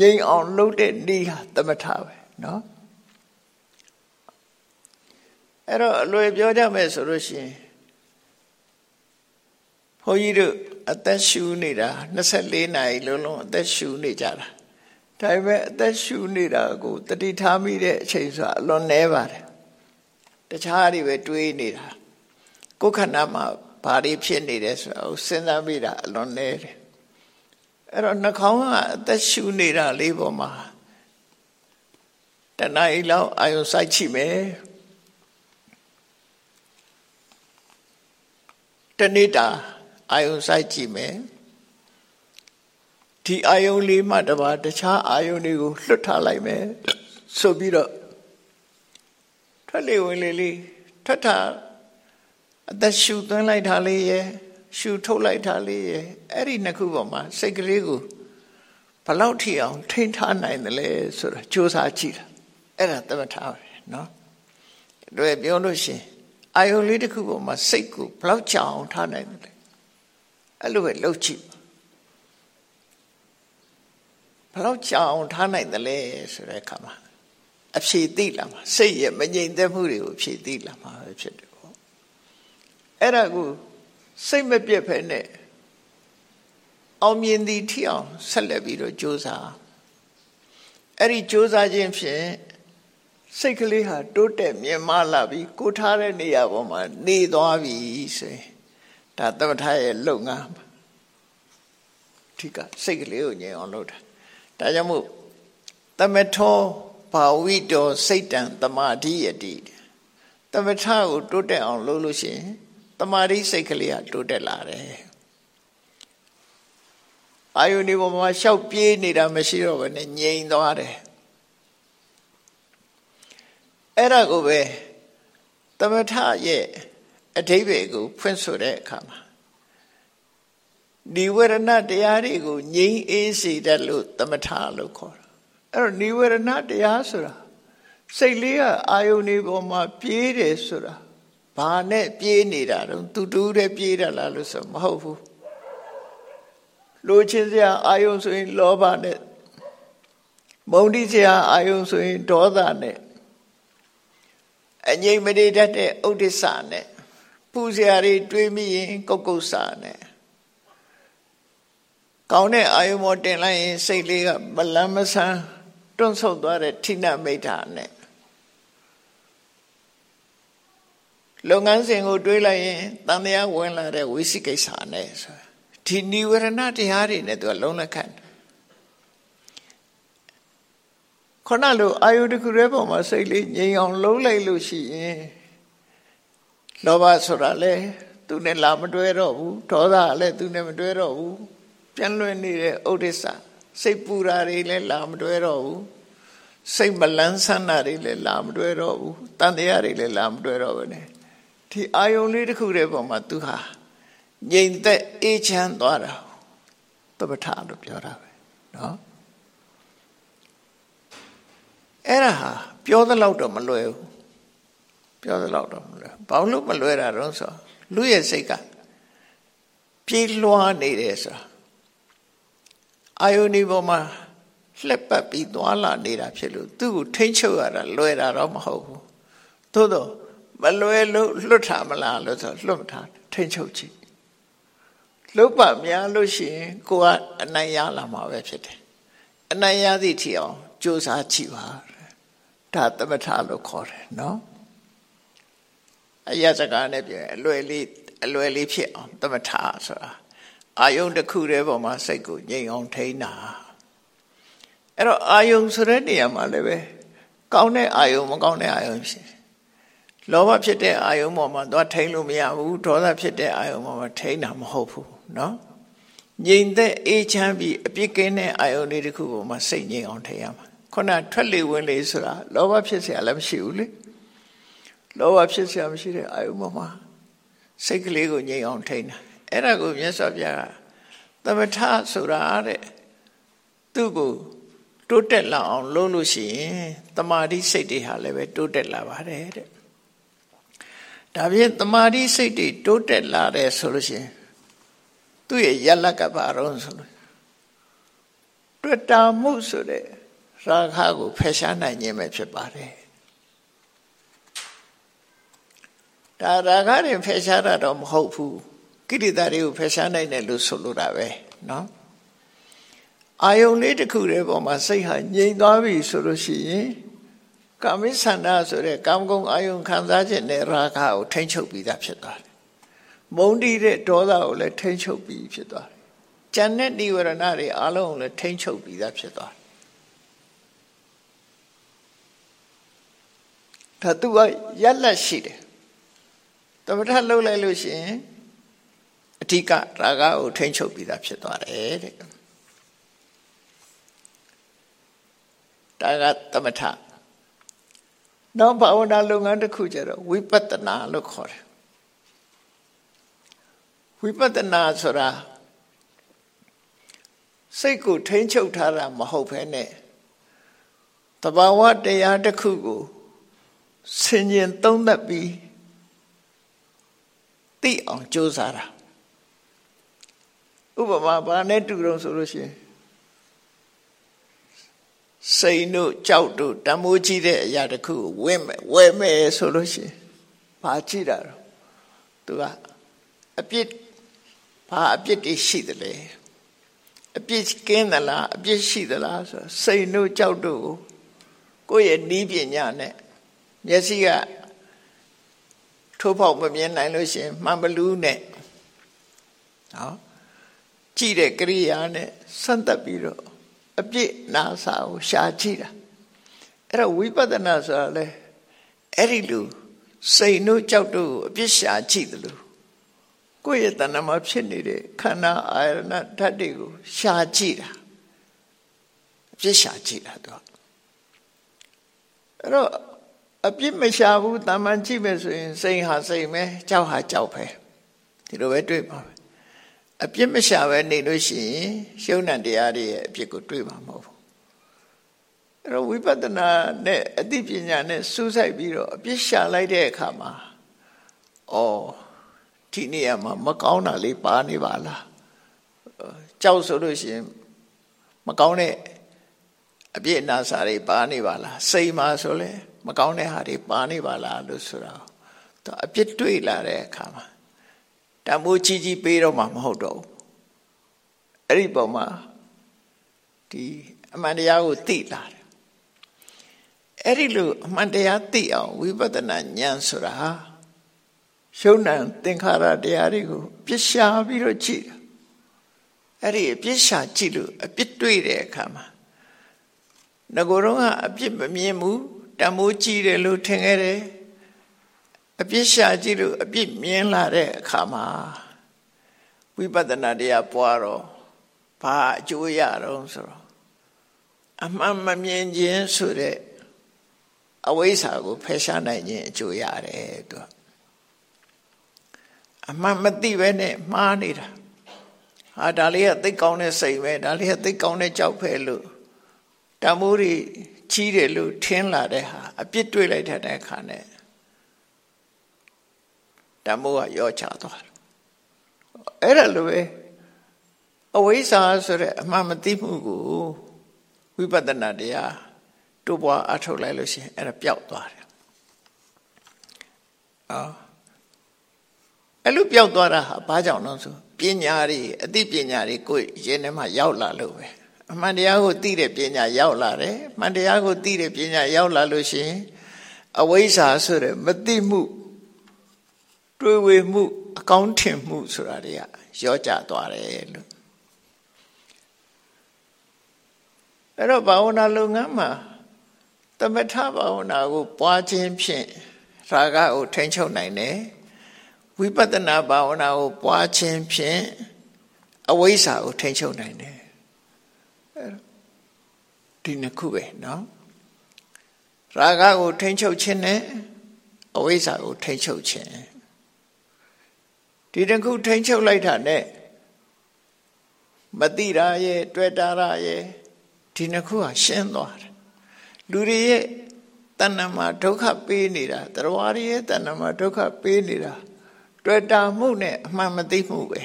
ငြိမ်အောင်လုပ်တဲ့နေဟာတတ်မှတ်ထားပဲเนาะအဲ့တော့အလွယ်ပြောကြမယ်ဆိုလို့ရှိရင်ဘုန်းကြီးတို့အသက်ရှူနေတာ24နာရီလုံးလုံးအသက်ရှူနေကြတာဒါပေမဲ့အသက်ရှူနေတာကိုတတိထားမိတဲ့အချိန်ဆိုတာအလွန်နဲပါတယ်တခြားတွေပဲတွေးနေတာကိုယ်ခန္ဓာမှာ ဘာတွေဖြစ်နေတယ်ဆိုတာကိုစဉ်းစားမိတာအလွန်နဲတယ်အဲ့တော့နှာခေါင်းကအသက်ရှူနေတာလေးပေါ်မှာတဏှာဤလောက်အာယုံစိုက်ချိမယ်တနေ့တာအာယုံစိုက်ကြည့်မယ်ဒီအာယုံလေးမှတပါတခြားအာယုံတွေကိုလွတ်ထားလိုက်မယ်ဆိုပြီးတော့ထွက်လေဝင်လေလေးထွက်တာ အသက်ရှူသွင်းလိုက်တာလေးရယ်ရှူထုတ်လိုက်တာလေးရယ်အဲ့ဒီနှစ်ခုပေါ်မှာစိတ်ကလေးကိုဘလောက်ထိအောင်ထိန်းထားနိုင်တယ်လဲဆိုတာစူးစမ်းကြည့်တာအဲ့ဒါသမထပဲเนาะတို့ပြောလို့ရှိရင်အာယုံလေးတစ်ခုပေါ်မှာစိတ်ကိုဘလောက်ကြောင်ထားနိုင်တယ်လဲအဲ့လိုပဲလှုပ်ကြည့်ဘလောက်ကြောင်ထားနိုင်တယ်လဲဆိုတဲ့အခါမှာအဖြေသိလာမှာစိတ်ရဲ့မငြိမ်သက်မှုတွေကိုဖြေသိလာမှာပဲဖြစ်တယ်ပေါ့ အဲ့ဒါကိုစိတ်မပြတ်ဖဲနဲ့အောင်မြင်သည်ထိအောင်ဆက်လက်ပြီးတော့ကြိုးစားအဲ့ဒီကြိုးစားခြင်းဖြင့်စိတ်ကလေးဟာတိုးတက်မြင့်မားလာပြီးကိုထားတဲ့နေရာပေါ်မှာနေသွားပြီဆိုရင်ဒါသမထရဲ့လုပ်ငန်းဒီကစိတ်ကလေးကိုငြိမ်အောင်လုပ်တာဒါကြောင့်မို့သမထောဘာဝိတောစိတ်တံတမာတိယတိသမထကိုတိုးတက်အောင်လုပ်လို့ရှိရင် တမာတိစိတ်ကလေးကတိုးတက်လာတယ်အာယုန်ဒီပေါ်မှာရှောက်ပြေးနေတာမရှိတော့ဘဲနဲ့ငြိမ်သွားတယ်အဲ့ဒါကိုပဲသမထရဲ့အဓိပ္ပာယ်ကိုဖွင့်ဆိုတဲ့အခါမှာဒီဝေရဏတရားတွေကိုငြိမ်းအေးစေတတ်လို့သမထလို့ခေါ်တာအဲ့တော့ဒီဝေရဏတရားဆိုတာစိတ်လေးကအာယုန်ဒီပေါ်မှာပြေးတယ်ဆိုတာ ဘာနဲ့ပြေးနေတာတော့တူတူတဲ့ပြေးတယ်လားလို့ဆိုမဟုတ်ဘူးလိုချင်စရာအာယုံဆိုရင် လောဘနဲ့မုန်းတိစရာအာယုံဆိုရင်ဒေါသနဲ့အငြိမ်မတည်တတ်တဲ့ဥဒိစ္စနဲ့ပူစရာတွေတွေးမိရင်ကုတ်ကုတ်စာနဲ့ကောင်းတဲ့အာယုံမောတင်လိုက်ရင်စိတ်လေးကမလန်းမဆန်းတွန့်ဆုတ်သွားတဲ့ထိနမိတ်တာနဲ့ လုပ်ငန်းစဉ်ကိုတွေးလိုက်ရင်တန်တရားဝင်လာတဲ့ဝိသိကိစ္စနဲ့ဆိုဒီနိဝရဏတရားတွေနဲ့သူကလုံးလက်ခံခုနလိုအာယုတခုရဲပေါ်မှာစိတ်လေးငြိမ်အောင်လုံးလိုက်လို့ရှိရင်လောဘဆိုတာလေသူနဲ့လာမတွဲတော့ဘူးဒေါသလည်းသူနဲ့မတွဲတော့ဘူးပြန်လွင်နေတဲ့ဥဒိစ္စစိတ်ပူတာတွေလည်းလာမတွဲတော့ဘူးစိတ်မလန်းဆန်းတာတွေလည်းလာမတွဲတော့ဘူးတန်တရားတွေလည်းလာမတွဲတော့ဘူး ਨੇ ဒီအာယုံလေးတစ်ခုတည်းပေါ်မှာသူဟာငြိမ်သက်အေးချမ်းသွားတာသဗ္ဗထလို့ပြောတာပဲเนาะအဲ့ဒါဟာပြောသလောက်တော့မလွယ်ဘူးပြောသလောက်တော့မလွယ်ဘာလို့မလွယ်တာတော့ဆိုလူရဲ့စိတ်ကပြေးလွှားနေတယ်ဆိုအာယုန်ဒီပေါ်မှာလှက်ပတ်ပြီးသွားလာနေတာဖြစ်လို့သူ့ကိုထိမ့်ချုပ်ရတာလွယ်တာတော့မဟုတ်ဘူးသို့တော့ မလွယ်လို့လွတ်ထားမလားလို့ဆိုလွတ်မထားထိမ့်ချုပ်ကြည့်လုတ်ပါများလို့ရှိရင်ကိုကအနိုင်ရလာမှာပဲဖြစ်တယ်အနိုင်ရသည့်ထီအောင်ကြိုးစားကြည့်ပါဒါသမထလို့ခေါ်တယ်နော်အရစကားနဲ့ပြောအလွယ်လေးအလွယ်လေးဖြစ်အောင်သမထဆိုတာအာယုံတစ်ခုတည်းပေါ်မှာစိတ်ကိုငြိမ်အောင်ထိန်းတာအဲ့တော့အာယုံဆိုတဲ့နေရာမှာလည်းပဲကောင်းတဲ့အာယုံမကောင်းတဲ့အာယုံဖြစ် လောဘဖြစ်တဲ့အာယုံပေါ်မှာသွားထိန်းလို့မရဘူးဒေါသဖြစ်တဲ့အာယုံပေါ်မှာထိန်းတာမဟုတ်ဘူးနော်ငြိမ်သက်အေးချမ်းပြီးအပြစ်ကင်းတဲ့အာယုန်လေးတစ်ခုပေါ်မှာစိတ်ငြိမ်အောင်ထည့်ရမှာခုနထွက်လေဝင်လေဆိုတာလောဘဖြစ်เสียလည်းမရှိဘူးလေလောဘဖြစ်เสียမရှိတဲ့အာယုန်ပေါ်မှာစိတ်ကလေးကိုငြိမ်အောင်ထိန်းတာအဲ့ဒါကိုမြတ်စွာဘုရားကသမထဆိုတာတဲ့သူ့ကိုတိုးတက်လာအောင်လုပ်လို့ရှိရင်တမာတိစိတ်တွေဟာလည်းပဲတိုးတက်လာပါတယ်တဲ့ ဒါဖြင့်တမာတိစိတ်တွေတိုးတက်လာတယ်ဆိုလို့ရှိရင်သူ့ရဲ့ရလက်ကဘာတော့ဆိုလို့တွေ့တာမှုဆိုတဲ့ရာဂကိုဖယ်ရှားနိုင်ခြင်းပဲဖြစ်ပါတယ်ဒါရာဂတွေဖယ်ရှားတာတော့မဟုတ်ဘူးကိရိတာတွေကိုဖယ်ရှားနိုင်တယ်လို့ဆိုလိုတာပဲเนาะအာယုံလေးတစ်ခုတည်းပေါ်မှာစိတ်ဟာငြိမ်သွားပြီဆိုလို့ရှိရင် ကာမိဆန္ဒဆိုတဲ့ကာမဂုဏ်အာယုံခံစားခြင်းနဲ့ရာဂကိုထိမ့်ချုပ်ပြီးသားဖြစ်သွားတယ်မုန်းတီးတဲ့ဒေါသကိုလည်းထိမ့်ချုပ်ပြီးဖြစ်သွားတယ်။ကြံတဲ့និဝရဏတွေအလုံးကိုလည်းထိမ့်ချုပ်ပြီးသားဖြစ်သွားတယ်။ဒါသူကရက်လက်ရှိတယ်။တပထလှုပ်လိုက်လို့ရှိရင်အဓိကရာဂကိုထိမ့်ချုပ်ပြီးသားဖြစ်သွားတယ်တဲ့။ဒါကသမထ နောက်ဘာဝနာလုပ်ငန်းတစ်ခုကျတော့ဝိပဿနာလို့ခေါ်တယ်ဝိပဿနာဆိုတာစိတ်ကိုထိန်းချုပ်ထားတာမဟုတ်ဘဲနဲ့တဘာဝတရားတစ်ခုကိုဆင်ញင်သုံးသပ်ပြီးသိအောင်ကြိုးစားတာဥပမာဘာနဲ့တူတော့ဆိုလို့ရှိရင် စိန်တို့ကြောက်တို့တမိုးကြီးတဲ့အရာတစ်ခုကိုဝဲမယ်ဝဲမယ်ဆိုလို့ရှိရင်ဘာကြည့်တာတော့သူကအပြစ်ဘာအပြစ်တွေရှိသလဲအပြစ်ကင်းသလားအပြစ်ရှိသလားဆိုစိတ်တို့ကြောက်တို့ကိုယ့်ရဲ့နီးပညာနဲ့မျက်စိကထိုးပေါက်မမြင်နိုင်လို့ရှင်မှန်ဘလူးနဲ့နော်ကြည့်တဲ့ကရိယာနဲ့စမ်းသပ်ပြီးတော့ အပြစ်နာစာကိုရှာကြည့်တာအဲ့တော့ဝိပဿနာဆိုတာလေအဲ့ဒီလူစိတ်တို့ကြောက်တို့အပြစ်ရှာကြည့်တယ်လို့ကိုယ့်ရဲ့တဏ္ဍမှာဖြစ်နေတဲ့ခန္ဓာအာရဏဓာတ်တွေကိုရှာကြည့်တာအပြစ်ရှာကြည့်တာတော့အဲ့တော့အပြစ်မရှာဘူးတာမန်ကြည့်မယ်ဆိုရင်စိတ်ဟာစိတ်ပဲကြောက်ဟာကြောက်ပဲဒီလိုပဲတွေ့ပါပဲ အပြစ်မရှာပဲနေလို့ရှိရင်ရှုံးနံတရားတွေရဲ့အပြစ်ကိုတွေ့မှာမဟုတ်ဘူးအဲ့တော့ဝိပဿနာနဲ့အသိပညာနဲ့စူးစိုက်ပြီးတော့အပြစ်ရှာလိုက်တဲ့အခါမှာအော်ဒီနေရာမှာမကောင်းတာလေးပါနေပါလားကြောက်ဆိုလို့ရှိရင်မကောင်းတဲ့အပြစ်အနာစာတွေပါနေပါလားစိတ်မှာဆိုလဲမကောင်းတဲ့ဟာတွေပါနေပါလားလို့ဆိုတာသူအပြစ်တွေ့လာတဲ့အခါမှာ တမိုးကြီးကြီးပေးတော့မှမဟုတ်တော့ဘူးအဲ့ဒီပုံမှာဒီအမှန်တရားကိုသိလာတယ်အဲ့ဒီလိုအမှန်တရားသိအောင်ဝိပဿနာဉာဏ်ဆိုတာရှုံးနံသင်္ခါရတရားတွေကိုပြစ်ရှာပြီးတော့ကြည့်တယ်အဲ့ဒီအပြစ်ရှာကြည့်လို့အပြစ်တွေ့တဲ့အခါမှာငကိုယ်တော့ကအပြစ်မမြင်ဘူးတမိုးကြည့်တယ်လို့ထင်ခဲ့တယ် အပြစ်ရှာကြည့်လို့အပြစ်မြင်လာတဲ့အခါမှာဝိပဿနာတရားပွားတော့ဘာအကျိုးရတော့ဆိုတော့အမှန်မမြင်ခြင်းဆိုတဲ့အဝိဇ္ဇာကိုဖယ်ရှားနိုင်ခြင်းအကျိုးရတယ်သူအမှန်မသိပဲနဲ့မှားနေတာဟာဒါလေးကသိကောင်းတဲ့စိတ်ပဲဒါလေးကသိကောင်းတဲ့ကြောက်ဖဲလို့တမိုးတွေကြီးတယ်လို့ထင်လာတဲ့ဟာအပြစ်တွေ့လိုက်တဲ့အခါနဲ့ တမိုးကရောချသွားတယ်အဲ့ဒါလိုပဲအဝိဇ္ဇာဆိုတဲ့အမှန်မသိမှုကိုဝိပဿနာတရားတို့ဘွားအထုတ်လိုက်လို့ရှိရင်အဲ့ဒါပျောက်သွားတယ်အော်အဲ့လိုပျောက်သွားတာဟာဘာကြောင့်လဲဆိုပညာတွေအသိပညာတွေကိုရင်ထဲမှာရောက်လာလို့ပဲအမှန်တရားကိုသိတဲ့ပညာရောက်လာတယ်အမှန်တရားကိုသိတဲ့ပညာရောက်လာလို့ရှိရင်အဝိဇ္ဇာဆိုတဲ့မသိမှု တွေးဝေမှုအကောင်းထင်မှုဆိုတာတွေကရောကြသွားတယ်လို့အဲ့တော့ဘာဝနာလုပ်ငန်းမှာသမထဘာဝနာကိုပွားခြင်းဖြင့်ရာဂကိုထိန်းချုပ်နိုင်တယ်ဝိပဿနာဘာဝနာကိုပွားခြင်းဖြင့်အဝိဇ္ဇာကိုထိန်းချုပ်နိုင်တယ်ဒီနှစ်ခုပဲเนาะရာဂကိုထိန်းချုပ်ခြင်းနဲ့အဝိဇ္ဇာကိုထိန်းချုပ်ခြင်း ဒီတစ်ခုထိန်းချုပ်လိုက်တာနဲ့မတိရာရဲ့တွေ့တာရာရဲ့ဒီနှစ်ခုဟာရှင်းသွားတယ်လူတွေရဲ့တဏ္ဍမှာဒုက္ခပေးနေတာတရားတွေရဲ့တဏ္ဍမှာဒုက္ခပေးနေတာတွေ့တာမှုနဲ့အမှန်မသိမှုပဲ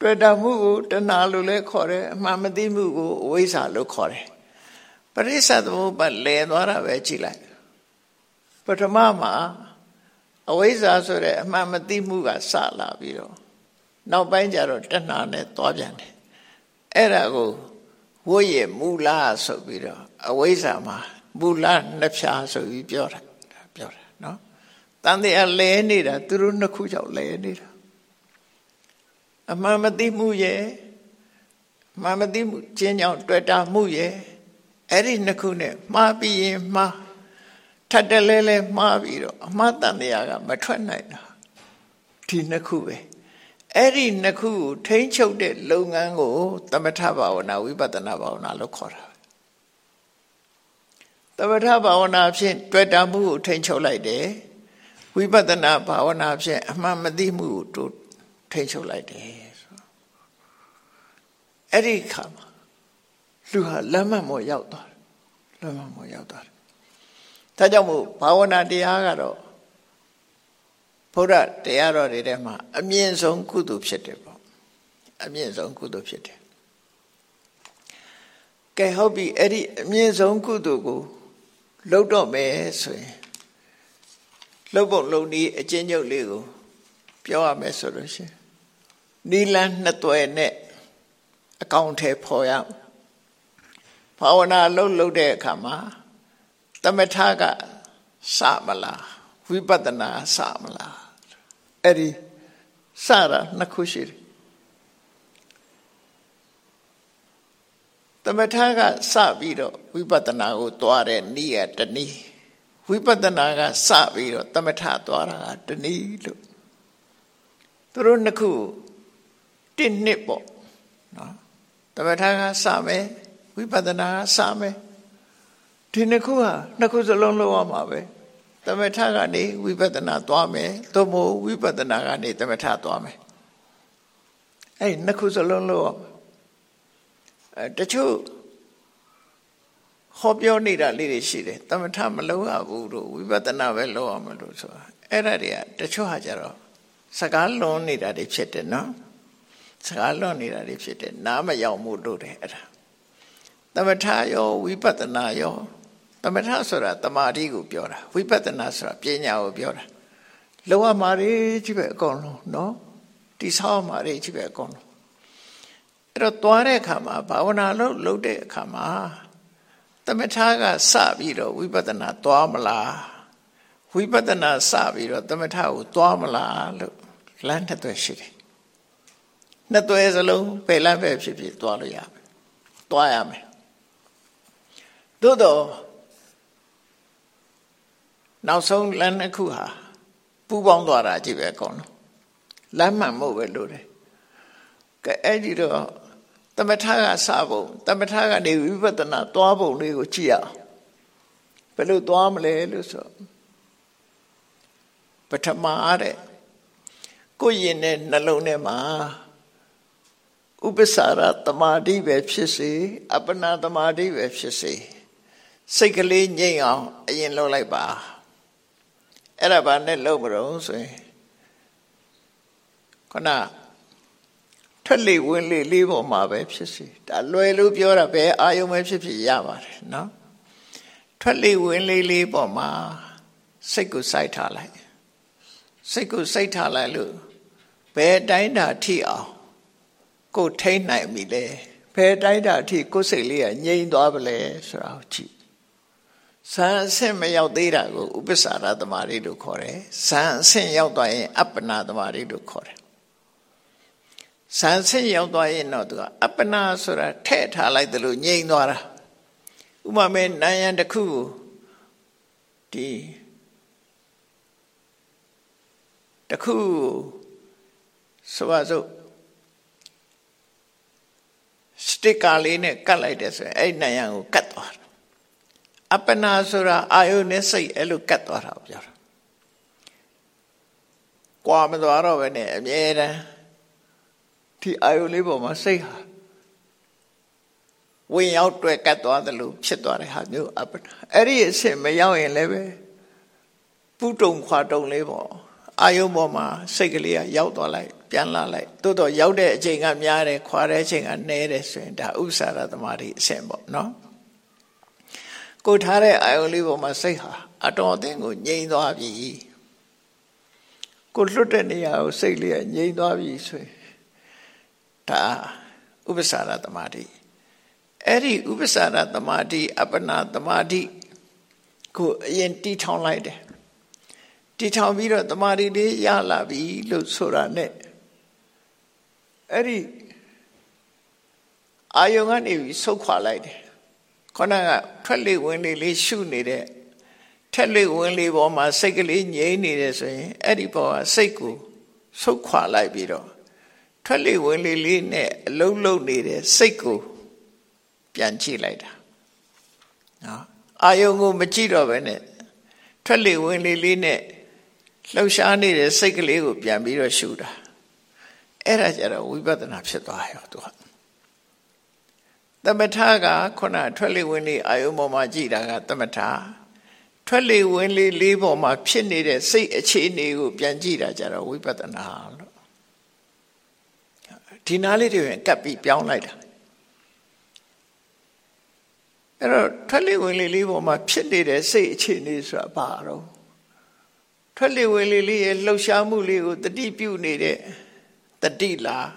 တွေ့တာမှုကိုတဏှာလို့လည်းခေါ်တယ်အမှန်မသိမှုကိုအဝိဇ္ဇာလို့ခေါ်တယ်ပရိစ္ဆသမုပ္ပါလဲသွားတာပဲကြည့်လိုက်ပထမမှာ အဝိဇ္ဇာဆိုတဲ့အမှန်မသိမှုကစလာပြီးတော့နောက်ပိုင်းကျတော့တဏှာနဲ့သွားပြန်တယ်အဲ့ဒါကိုဝိရဲ့မူလဆိုပြီးတော့အဝိဇ္ဇာမှာမူလနှစ်ဖြာဆိုပြီးပြောတာပြောတာနော်တန်တရားလဲနေတာသူတို့နှစ်ခုကြောင့်လဲနေတာအမှန်မသိမှုရဲ့အမှန်မသိမှုချင်းကြောင့်တွေ့တာမှုရဲ့အဲ့ဒီနှစ်ခုနဲ့မှားပြီးရင်မှား ထပ်တလဲလဲမှားပြီးတော့အမှားတန်တရားကမထွက်နိုင်တာဒီနှစ်ခုပဲအဲ့ဒီနှစ်ခုကိုထိမ့်ချုပ်တဲ့လုပ်ငန်းကိုသမထဘာဝနာဝိပဿနာဘာဝနာလို့ခေါ်တာသမထဘာဝနာဖြင့်တွေ့တာမှုကိုထိမ့်ချုပ်လိုက်တယ်ဝိပဿနာဘာဝနာဖြင့်အမှန်မသိမှုကိုတို့ထိမ့်ချုပ်လိုက်တယ်ဆိုအဲ့ဒီခါမှာလူဟာလမ်းမမော်ရောက်သွားတယ်လမ်းမမော်ရောက်သွားတယ် ဒါကြောင့်မို့ဘာဝနာတရားကတော့ဘုရားတရားတော်တွေထဲမှာအမြင့်ဆုံးကုသိုလ်ဖြစ်တယ်ပေါ့အမြင့်ဆုံးကုသိုလ်ဖြစ်တယ်ကဲဟုတ်ပြီအဲ့ဒီအမြင့်ဆုံးကုသိုလ်ကိုလုပ်တော့မယ်ဆိုရင်လှုပ်ဖို့လုံဒီအချင်းချုပ်လေးကိုပြောရမယ်ဆိုလို့ရှိရင်နီလန်းနှစ်သွယ်နဲ့အကောင့်ထဲပေါ်ရဘာဝနာလှုပ်လှုပ်တဲ့အခါမှာတ မထကစမလားဝိပဿနာစမလားအဲ့ဒီစတာနှစ်ခုရှိတယ်တမထကစပြီးတော့ဝိပဿနာကိုသွားတဲ့နည်းရတနည်းဝိပဿနာကစပြီးတော့တမထသွားတာကတနည်းလို့သူတို့နှစ်ခုတစ်နှစ်ပေါ့နော်တမထကစမယ်ဝိပဿနာကစမယ် ဒီနှစ်ခုဟာနှစ်ခုစလုံးလုံးရမှာပဲတမထကနေဝိပဿနာသွားမယ်သို့မဟုတ်ဝိပဿနာကနေတမထသွားမယ်အဲ့နှစ်ခုစလုံးလုံးရမှာအဲတချို့ဟောပြောနေတာလေးတွေရှိတယ်တမထမလုံးရဘူးလို့ဝိပဿနာပဲလုံးရမလို့ဆိုတာအဲ့ဒါတွေကတချို့ဟာကြတော့စကားလွန်နေတာတွေဖြစ်တယ်နော်စကားလွန်နေတာတွေဖြစ်တယ်နားမရောက်မှုတို့တယ်အဲ့ဒါတမထရောဝိပဿနာရောတ မထဆိုတာတမာတိကိုပြောတာဝိပဿနာဆိုတာပညာကိုပြောတာလောကမာတွေကြီးပဲအကုန်လုံးနော်တိဆောက်မာတွေကြီးပဲအကုန်လုံးအဲ့တော့သွားတဲ့အခါမှာဘာဝနာလုပ်လုပ်တဲ့အခါမှာတမထကစပြီးတော့ဝိပဿနာသွားမလားဝိပဿနာစပြီးတော့တမထကိုသွားမလားလို့လမ်းတစ်သွဲရှိတယ်နှစ်သွဲစလုံးပယ်လန့်ပဲဖြစ်ဖြစ်သွားလို့ရမယ်သွားရမယ်သို့တော့ နောက်ဆုံးလမ်းတစ်ခုဟာပူပေါင်းသွားတာကြည့်ပဲကောင်းလို့လမ်းမှန်မို့ပဲလို့တယ်ကဲအဲ့ဒီတော့တမထကစပုံတမထကနေဝိပဿနာသွားပုံလေးကိုကြည့်ရအောင်ဘယ်လိုသွားမလဲလို့ဆိုပထမအားတဲ့ကိုယ်ရင်တဲ့နှလုံးထဲမှာဥပ္ပစာရတမာတိပဲဖြစ်စေအပ္ပနာတမာတိပဲဖြစ်စေစိတ်ကလေးငြိမ်အောင်အရင်လုပ်လိုက်ပါ အဲ့ဒါဘာနဲ့လုပ်မလို့ဆိုရင်ခဏထွက်လေဝင်လေလေးပေါ်မှာပဲဖြစ်စီဒါလွယ်လို့ပြောတာပဲအာယုံပဲဖြစ်ဖြစ်ရပါတယ်နော်ထွက်လေဝင်လေလေးပေါ်မှာစိတ်ကိုစိုက်ထားလိုက်စိတ်ကိုစိုက်ထားလိုက်လို့ဘယ်တိုင်းတာထိအောင်ကိုထိန်းနိုင်ပြီလေဘယ်တိုင်းတာထိကိုစိတ်လေးကငြိမ်သွားပါလဲဆိုတာကိုကြည့် ဇန်အဆင့်မရောက်သေးတာကိုဥပ္ပစာရသမารိလို့ခေါ်တယ်ဇန်အဆင့်ရောက်သွားရင်အပ္ပနာသမารိလို့ခေါ်တယ်ဇန်ဆင့်ရောက်သွားရင်တော့သူကအပ္ပနာဆိုတာထဲ့ထားလိုက်တယ်လို့ငြိမ်သွားတာဥပမာနာယံတစ်ခုကိုဒီတခုဆိုပါစို့စတစ်ကာလေးနဲ့ကတ်လိုက်တယ်ဆိုရင်အဲ့နာယံကိုကတ်သွားတာ အပ္ပနာဆိုတာအာယုနဲ့စိတ်အဲ့လိုကတ်သွားတာပြောတာကွာမသွားတော့ဘဲနဲ့အမြဲတမ်းဒီအာယုလေးပေါ်မှာစိတ်ဟာဝင်ရောက်တွေ့ကတ်သွားတယ်လို့ဖြစ်သွားတဲ့ဟာမျိုးအပ္ပနာအဲ့ဒီအဆင့်မရောက်ရင်လည်းပဲပုတုံခွာတုံလေးပေါ့အာယုပေါ်မှာစိတ်ကလေးကရောက်သွားလိုက်ပြန်လာလိုက်တိုးတော့ရောက်တဲ့အချိန်ကများတယ်ခွာတဲ့အချိန်ကနည်းတယ်ဆိုရင်ဒါဥစ္စာရသမารိအဆင့်ပေါ့နော် ကိုထားတဲ့အာယုလေးပေါ်မှာစိတ်ဟာအတော်အသင်းကိုငြိမ်သွားပြီကိုလွတ်တဲ့နေရာကိုစိတ်လေးကငြိမ်သွားပြီဆိုရင်ဒါဥပ္ပစာရသမာဓိအဲ့ဒီဥပ္ပစာရသမာဓိအပ္ပနာသမာဓိကိုအရင်တီထောင်လိုက်တယ်တီထောင်ပြီးတော့သမာဓိလေးရလာပြီလို့ဆိုတာနဲ့အဲ့ဒီအာယုံကနေပြီးဆုတ်ခွာလိုက်တယ် ခေါင်းကထွက်လေဝင်လေလေးရှုနေတဲ့ထက်လေဝင်လေပေါ်မှာစိတ်ကလေးငြိမ့်နေတယ်ဆိုရင်အဲ့ဒီပေါ်ကစိတ်ကိုဆုတ်ခွာလိုက်ပြီးတော့ထွက်လေဝင်လေလေးနဲ့အလုံးလုံးနေတဲ့စိတ်ကိုပြန်ကြည့်လိုက်တာနော်အာယုံကိုမကြည့်တော့ဘဲနဲ့ထွက်လေဝင်လေလေးနဲ့လှုပ်ရှားနေတဲ့စိတ်ကလေးကိုပြန်ပြီးတော့ရှုတာအဲ့ဒါကြတော့ဝိပဿနာဖြစ်သွားရောသူက သမထကခုနထွက်လေဝင်လေအာယုံပေါ်မှာကြည့်တာကသမထထွက်လေဝင်လေလေးပေါ်မှာဖြစ်နေတဲ့စိတ်အခြေအနေကိုပြန်ကြည့်တာကြတော့ဝိပဿနာလို့ဒီနားလေးတွေကပ်ပြီးပြောင်းလိုက်တာအဲ့တော့ထွက်လေဝင်လေလေးပေါ်မှာဖြစ်နေတဲ့စိတ်အခြေအနေဆိုတာဘာတော့ထွက်လေဝင်လေလေးရဲ့လှုပ်ရှားမှုလေးကိုတတိပြုနေတဲ့တတိလား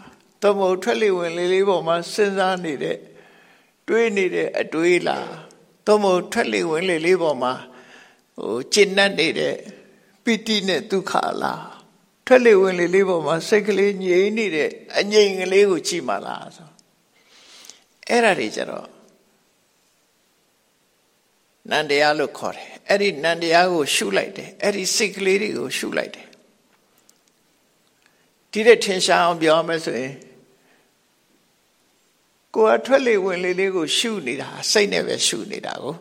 သို့မဟုတ်ထွက်လေဝင်လေလေးပေါ်မှာစဉ်းစားနေတဲ့ တွေးနေတဲ့အတွေးလားသို့မဟုတ်ထွက်လေဝင်လေလေးပေါ်မှာဟိုကျင့်တတ်နေတဲ့ပိတိနဲ့ဒုက္ခလားထွက်လေဝင်လေလေးပေါ်မှာစိတ်ကလေးငြိမ်နေတဲ့အငြိမ်ကလေးကိုကြည့်မှလားဆိုအဲ့ဒါတွေကြတော့နန္တရားလို့ခေါ်တယ်အဲ့ဒီနန္တရားကိုရှုလိုက်တယ်အဲ့ဒီစိတ်ကလေးတွေကိုရှုလိုက်တယ်ဒီတဲ့ထင်ရှားအောင်ပြောမယ်ဆိုရင် ကိုယ်ကထွက်လေဝင်လေလေးကိုရှုနေတာစိတ်နဲ့ပဲရှုနေတာကို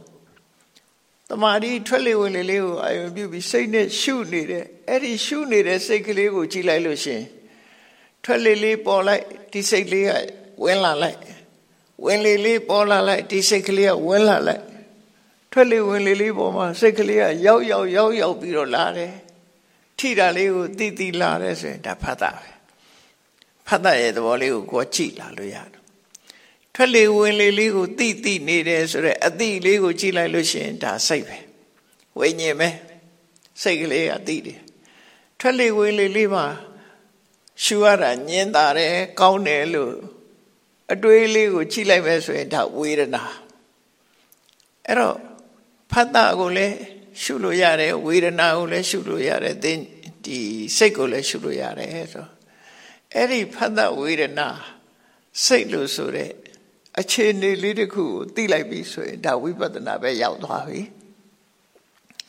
တမာဒီထွက်လေဝင်လေလေးကိုအာရုံပြုပြီးစိတ်နဲ့ရှုနေတဲ့အဲ့ဒီရှုနေတဲ့စိတ်ကလေးကိုကြည့်လိုက်လို့ရှင်ထွက်လေလေးပေါ်လိုက်ဒီစိတ်လေးကဝင်လာလိုက်ဝင်လေလေးပေါ်လာလိုက်ဒီစိတ်ကလေးကဝင်လာလိုက်ထွက်လေဝင်လေလေးပေါ်မှာစိတ်ကလေးကရောက်ရောက်ရောက်ရောက်ပြီးတော့လာတယ်ထိတာလေးကိုတိတိလာတယ်ဆိုရင်ဒါဖတ်တာပဲဖတ်တာရဲ့သဘောလေးကိုကိုယ်ကြည့်လာလို့ရတယ် ထွက်လေဝင်လေလေးကိုတိတိနေတယ်ဆိုတော့အတိလေးကိုကြည့်လိုက်လို့ရှိရင်ဒါစိတ်ပဲဝိညာဉ်ပဲစိတ်ကလေးကတိတယ်ထွက်လေဝင်လေလေးမှာရှူရတာညင်တာတယ်ကောင်းတယ်လို့အတွေးလေးကိုကြည့်လိုက်မယ်ဆိုရင်ဒါဝေဒနာအဲ့တော့ဖတ်တာကိုလည်းရှုလို့ရတယ်ဝေဒနာကိုလည်းရှုလို့ရတယ်သင်ဒီစိတ်ကိုလည်းရှုလို့ရတယ်ဆိုအဲ့ဒီဖတ်တာဝေဒနာစိတ်လို့ဆိုတဲ့ အခြေအနေလေးတစ်ခုကိုသိလိုက်ပြီဆိုရင်ဒါဝိပဿနာပဲရောက်သွားပြီ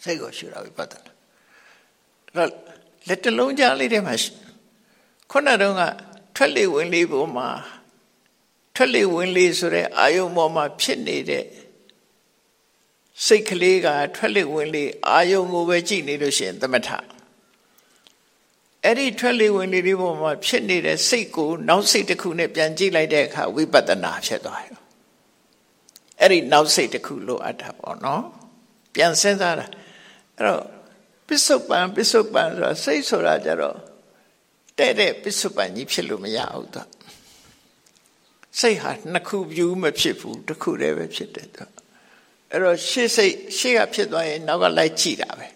စိတ်ကိုရှုတာဝိပဿနာအဲ့လက်တလုံးကြားလေးထဲမှာခုနတုန်းကထွက်လေဝင်လေပေါ်မှာထွက်လေဝင်လေဆိုတဲ့အာယုံပေါ်မှာဖြစ်နေတဲ့စိတ်ကလေးကထွက်လေဝင်လေအာယုံကိုပဲကြည့်နေလို့ရှိရင်သမထ အဲ့ဒီထွက်လေဝင်လေဒီပေါ်မှာဖြစ်နေတဲ့စိတ်ကိုနောက်စိတ်တစ်ခုနဲ့ပြန်ကြည့်လိုက်တဲ့အခါဝိပဿနာဖြစ်သွားတယ်အဲ့ဒီနောက်စိတ်တစ်ခုလိုအပ်တာပေါ့နော်ပြန်စဉ်းစားတာအဲ့တော့ပစ္စုပန်ပစ္စုပန်ဆိုတာစိတ်ဆိုတာကြတော့တဲ့တဲ့ပစ္စုပန်ကြီးဖြစ်လို့မရဘူးသူစိတ်ဟာနှစ်ခုပြူးမဖြစ်ဘူးတစ်ခုတည်းပဲဖြစ်တယ်သူအဲ့တော့ရှေ့စိတ်ရှေ့ကဖြစ်သွားရင်နောက်ကလိုက်ကြည့်တာပဲ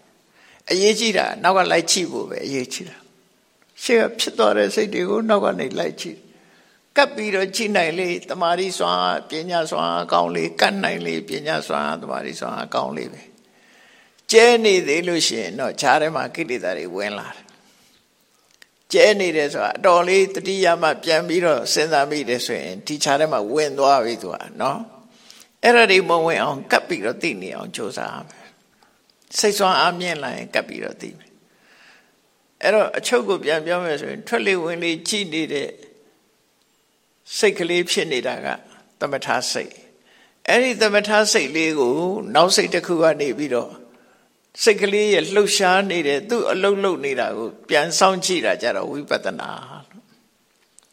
အရေးကြီးတာနောက်ကလိုက်ကြည့်ဖို့ပဲအရေးကြီးတာ ရှေ့ကဖြစ်သွားတဲ့စိတ်တွေကိုနောက်ကနေလိုက်ကြည့်ကပ်ပြီးတော့ကြည့်နိုင်လေတမာရီစွာပညာစွာအကောင်းလေးကတ်နိုင်လေပညာစွာတမာရီစွာအကောင်းလေးပဲကျဲနေသေးလို့ရှိရင်တော့ဈာထဲမှာကိလေသာတွေဝင်လာတယ်ကျဲနေတယ်ဆိုတာအတော်လေးတတိယမှပြန်ပြီးတော့စဉ်းစားမိတယ်ဆိုရင်ဒီဈာထဲမှာဝင်သွားပြီသူကနော်အဲ့ဒါတွေမဝင်အောင်ကပ်ပြီးတော့သိနေအောင်ကြိုးစားရမယ်စိတ်ဆွမ်းအားမြင့်လာရင်ကပ်ပြီးတော့သိမယ် အဲ့တော့အချုပ်ကိုပြန်ပြောမယ်ဆိုရင်ထွက်လေဝင်လေကြည်နေတဲ့စိတ်ကလေးဖြစ်နေတာကသမထစိတ်အဲ့ဒီသမထစိတ်လေးကိုနောက်စိတ်တစ်ခုကနေပြီးတော့စိတ်ကလေးရဲ့လှုပ်ရှားနေတဲ့သူ့အလုံးလုံးနေတာကိုပြန်ဆောင်ကြည့်တာကြတော့ဝိပဿနာလို့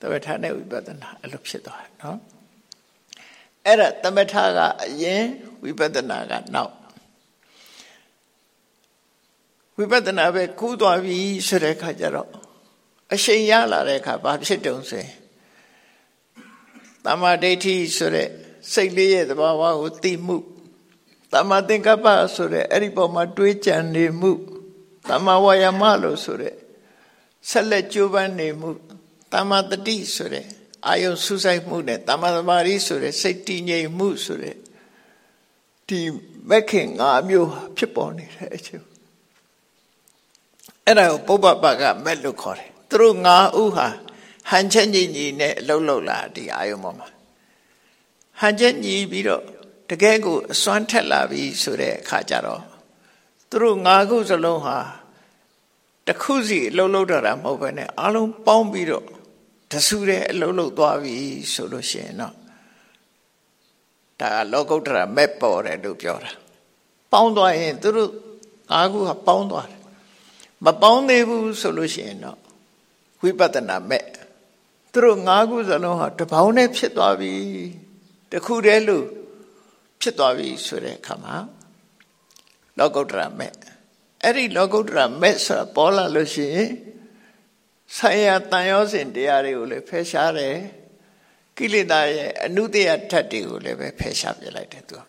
သမထနဲ့ဝိပဿနာအဲ့လိုဖြစ်သွားတယ်နော်အဲ့ဒါသမထကအရင်ဝိပဿနာကနောက် ဝိပဿနာပဲကူးသွားပြီဆိုတဲ့အခါကျတော့အရှိန်ရလာတဲ့အခါဘာဖြစ်တုံးဆိုရင်တမ္မာဒိဋ္ဌိဆိုတဲ့စိတ်လေးရဲ့သဘာဝကိုသိမှုတမ္မာသင်္ကပ္ပဆိုတဲ့အဲ့ဒီပေါ်မှာတွေးကြံနေမှုတမ္မာဝါယာမလို့ဆိုတဲ့ဆက်လက်ကြိုးပမ်းနေမှုတမ္မာတတိဆိုတဲ့အာယုံစူးစိုက်မှုနဲ့တမ္မာသမာဓိဆိုတဲ့စိတ်တည်ငြိမ်မှုဆိုတဲ့ဒီမက်ခင်၅မျိုးဖြစ်ပေါ်နေတဲ့အချိန် အဲ့ဒါကိုပုပ္ပပကမက်လို့ခေါ်တယ်သူတို့၅ဦးဟာဟန်ချက်ညီညီနဲ့အလုံးလုံးလာဒီအာယုံပေါ်မှာဟန်ချက်ညီပြီးတော့တကယ်ကိုအစွမ်းထက်လာပြီဆိုတဲ့အခါကျတော့သူတို့၅ခုစလုံးဟာတခုစီအလုံးလုံးတော့တာမဟုတ်ဘဲနဲ့အလုံးပေါင်းပြီးတော့တဆူတဲ့အလုံးလုံးသွားပြီဆိုလို့ရှိရင်တော့ဒါကလောကုတ္တရာမက်ပေါ်တယ်လို့ပြောတာပေါင်းသွားရင်သူတို့၅ခုဟာပေါင်းသွားတယ် မပေါင်းသေးဘူးဆိုလို့ရှိရင်တော့ဝိပဿနာမဲ့သူတို့၅ခုစလုံးဟာတပေါင်းနဲ့ဖြစ်သွားပြီတခုတည်းလို့ဖြစ်သွားပြီဆိုတဲ့အခါမှာလောကုတ္တရာမဲ့အဲ့ဒီလောကုတ္တရာမဲ့ဆိုတာပေါ်လာလို့ရှိရင်ဆံရတန်ရောစဉ်တရားတွေကိုလည်းဖယ်ရှားတယ်ကိလေသာရဲ့အနုတ္တယဓာတ်တွေကိုလည်းပဲဖယ်ရှားပြလိုက်တယ်သူက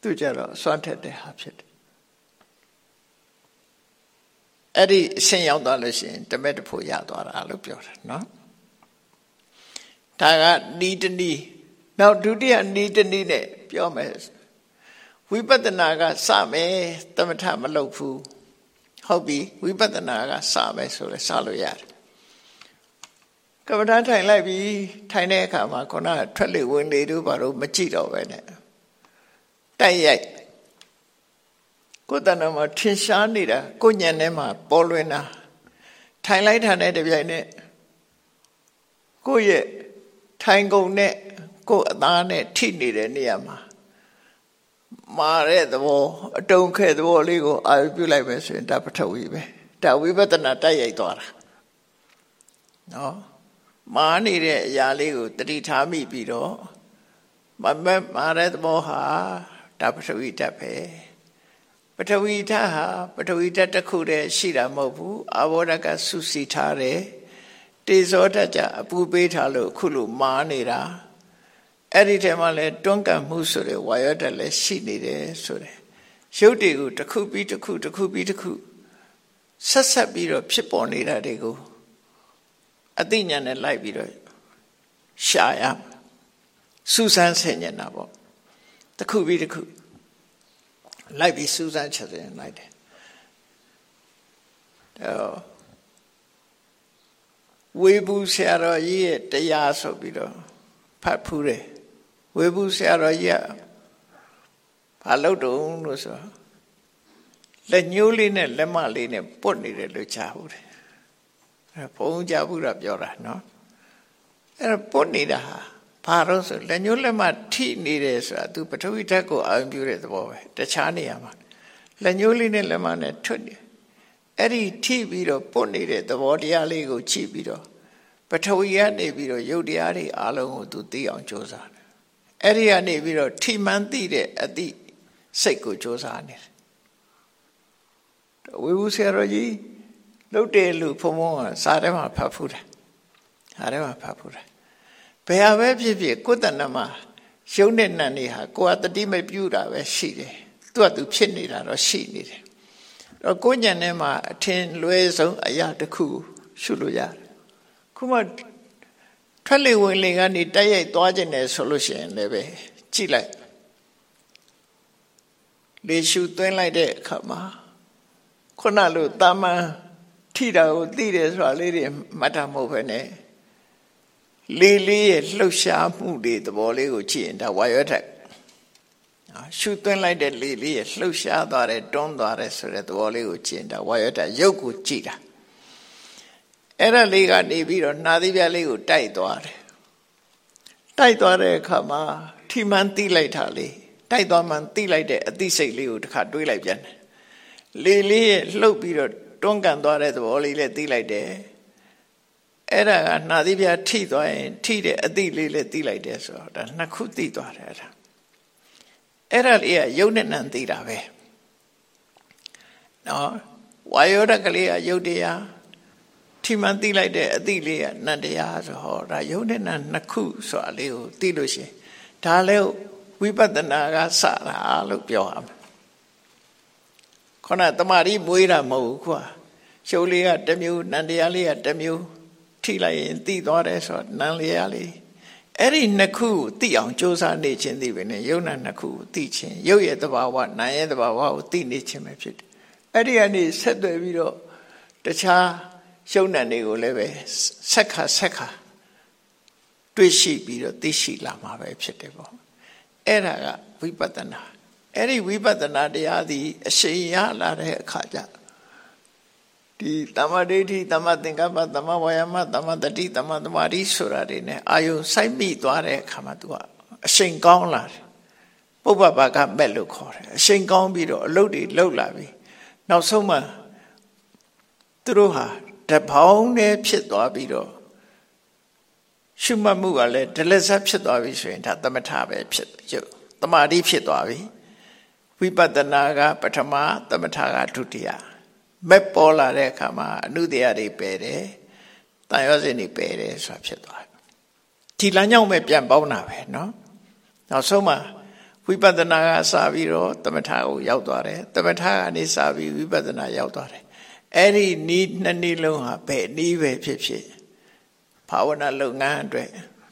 သူကြတော့စွန့်ထက်တဲ့ဟာဖြစ်တယ် အဲ့ဒီအဆင့်ရောက်သွားလို့ရှိရင်တမက်တဖို့ရသွားတာလို့ပြောတာနော်ဒါကနီးတနီးနောက်ဒုတိယနီးတနီးနဲ့ပြောမယ်ဝိပဿနာကစမယ်သမထမလုပ်ဘူးဟုတ်ပြီဝိပဿနာကစမယ်ဆိုလဲစလို့ရတယ်ကမ္ဘာထိုင်လိုက်ပြီထိုင်တဲ့အခါမှာခုနကထွက်လေဝင်လေတို့ဘာလို့မကြည့်တော့ပဲနဲ့တိုက်ရိုက် ကိုယ်တဏ္ဍမှာထင်ရှားနေတာကိုညံထဲမှာပေါ်လွင်တာထိုင်လိုက်တာနဲ့တပြိုင်နက်ကိုယ့်ရဲ့ထိုင်ကုန်နဲ့ကိုယ်အသားနဲ့ထိနေတဲ့နေရာမှာမာတဲ့သဘောအတုံးခဲ့သဘောလေးကိုအာရုံပြုလိုက်ပဲဆိုရင်ဒါပထဝီပဲဒါဝိပဿနာတိုက်ရိုက်သွားတာနော်မာနေတဲ့အရာလေးကိုတတိထားမိပြီးတော့မမမာတဲ့သဘောဟာဒါပထဝီဓာတ်ပဲ ပထဝီဓာတ်ဟာပထဝီဓာတ်တစ်ခုတည်းရှိတာမဟုတ်ဘူးအာဘောဓကစုစည်းထားတယ်တေဇောဓာတ်ကြအပူပေးထားလို့ခုလိုမာနေတာအဲ့ဒီထဲမှာလဲတွန်းကန်မှုဆိုတဲ့ဝါယောဓာတ်လည်းရှိနေတယ်ဆိုတဲ့ရုပ်တွေကိုတစ်ခုပြီးတစ်ခုတစ်ခုပြီးတစ်ခုဆက်ဆက်ပြီးတော့ဖြစ်ပေါ်နေတာတွေကိုအသိဉာဏ်နဲ့လိုက်ပြီးတော့ရှာရစူးစမ်းဆင်ញတာပေါ့တစ်ခုပြီးတစ်ခု လိုက်ပြီးစူးစမ်းချက်ရင်လိုက်တယ်အဲဝေဘူးဆရာတော်ကြီးရဲ့တရားဆိုပြီးတော့ဖတ်ဖူးတယ်ဝေဘူးဆရာတော်ကြီးကဘာလုပ်တုံးလို့ဆိုလက်ညှိုးလေးနဲ့လက်မလေးနဲ့ပုတ်နေတယ်လို့ကြားဘူးတယ်အဲဘုံကြားဘူးတာပြောတာနော်အဲပုတ်နေတာဟာ ဘာလို့ဆိုလက်ညှိုးလက်မထိနေတယ်ဆိုတာသူပထဝီဓာတ်ကိုအာရုံပြုတဲ့သဘောပဲတခြားနေရာမှာလက်ညှိုးလေးနဲ့လက်မနဲ့ထွတ်နေအဲ့ဒီထိပြီးတော့ပုတ်နေတဲ့သဘောတရားလေးကိုကြည့်ပြီးတော့ပထဝီကနေပြီးတော့ယုတ်တရားတွေအလုံးကိုသူသိအောင်ကြိုးစားတယ်အဲ့ဒီကနေပြီးတော့ထိမှန်သိတဲ့အသည့်စိတ်ကိုကြိုးစားနေတယ်ဝေဘူးဆရာတော်ကြီးလှုပ်တယ်လို့ဖုံဖုံကစားထဲမှာဖတ်ဖူးတယ်စားထဲမှာဖတ်ဖူးတယ် ဘယ်ဟာပဲဖြစ်ဖြစ်ကိုယ်တဏ္ဍမှာရုံနဲ့နံနေဟာကိုယ်ကတတိမပြူတာပဲရှိတယ်သူကသူဖြစ်နေတာတော့ရှိနေတယ်တော့ကိုညံထဲမှာအထင်လွဲဆုံးအရာတစ်ခုရှုလို့ရတယ်ခုမှထွက်လေဝင်လေကနေတိုက်ရိုက်သွားခြင်းတယ်ဆိုလို့ရှိရင်လည်းပဲကြည့်လိုက်လေရှုသွင်းလိုက်တဲ့အခါမှာခုနလိုတာမန်ထိတာကိုသိတယ်ဆိုတာလေးတွေမှတ်တာမဟုတ်ဘဲနဲ့ လေးလေးရဲ့လှုပ်ရှားမှုတွေသဘောလေးကိုကြည့်ရင်ဒါဝါယောဓာတ်ရှုသွင်းလိုက်တဲ့လေးလေးရဲ့လှုပ်ရှားသွားတယ်တွန်းသွားတယ်ဆိုတဲ့သဘောလေးကိုကြည့်ရင်ဒါဝါယောဓာတ်ရုပ်ကိုကြည့်တာအဲ့ဒါလေးကနေပြီးတော့နှာသီးပြားလေးကိုတိုက်သွားတယ်တိုက်သွားတဲ့အခါမှာထိမှန်တိလိုက်တာလေးတိုက်သွားမှန်တိလိုက်တဲ့အသိစိတ်လေးကိုတစ်ခါတွေးလိုက်ပြန်တယ်လေလေးရဲ့လှုပ်ပြီးတော့တွန်းကန်သွားတဲ့သဘောလေးလည်းသိလိုက်တယ် အဲ့ဒါကနှာသီးပြားထိသွားရင်ထိတဲ့အသိလေးလည်းသိလိုက်တယ်ဆိုတော့ဒါနှစ်ခုသိသွားတယ်အဲ့ဒါအဲ့ဒါလေးကယုတ်နဲ့နံသိတာပဲနော်ဝါယောဓကလေးကယုတ်တရားထိမှန်သိလိုက်တဲ့အသိလေးကနတ်တရားဆိုဟောဒါယုံနဲ့နတ်နှစ်ခုဆိုတာလေးကိုသိလို့ရှိရင်ဒါလည်းဝိပဿနာကစတာလို့ပြောရမယ်ခုနတမာရီမွေးတာမဟုတ်ဘူးခွာရှုပ်လေးကတစ်မျိုးနန္တရားလေးကတစ်မျိုး ထိလိုက်ရင်သိသွားတယ်ဆိုတော့နန္လေးရလေးအဲ့ဒီနှစ်ခုကိုသိအောင်ကြိုးစားနေခြင်းသိပဲနဲ့ယုံနာနှစ်ခုကိုသိခြင်းရုပ်ရဲ့တဘာဝနာမ်ရဲ့တဘာဝကိုသိနေခြင်းပဲဖြစ်တယ်အဲ့ဒီကနေဆက်သွယ်ပြီးတော့တခြားရှုံဏတွေကိုလည်းပဲဆက်ခါဆက်ခါတွေ့ရှိပြီးတော့သိရှိလာမှာပဲဖြစ်တယ်ပေါ့အဲ့ဒါကဝိပဿနာအဲ့ဒီဝိပဿနာတရားသည်အရှိန်ရလာတဲ့အခါကျ ဒီတမ္မာဒိဋ္ဌိတမ္မာသင်္ကပ္ပတမ္မာဝါယာမတမ္မာတတိတမ္မာသမာဓိဆိုတာတွေ ਨੇ အာယုစိုက်မိသွားတဲ့အခါမှာ तू ကအရှိန်ကောင်းလာတယ်ပုပ္ပပါကမဲ့လို့ခေါ်တယ်အရှိန်ကောင်းပြီးတော့အလုတ်တွေလှုပ်လာပြီနောက်ဆုံးမှသူတို့ဟာတပေါင်းနဲ့ဖြစ်သွားပြီးတော့ရှုမှတ်မှုကလည်းဒလဇတ်ဖြစ်သွားပြီဆိုရင်ဒါသမထပဲဖြစ်ရုပ်တမာတိဖြစ်သွားပြီဝိပဿနာကပထမသမထကဒုတိယ မက်ပေါ်လာတဲ့အခါမှာအနုတရားတွေပယ်တယ်တန်ရောစင်တွေပယ်တယ်ဆိုတာဖြစ်သွားတယ်ဒီလမ်းကြောင်းပဲပြန်ပေါင်းတာပဲเนาะနောက်ဆုံးမှာဝိပဿနာကစပြီးတော့သမထကိုရောက်သွားတယ်သမထကနေစပြီးဝိပဿနာရောက်သွားတယ် အဲ့ဒီနီးနှစ်နည်းလုံးဟာဘယ်နည်းပဲဖြစ်ဖြစ်ဘာဝနာလုပ်ငန်းအတွက်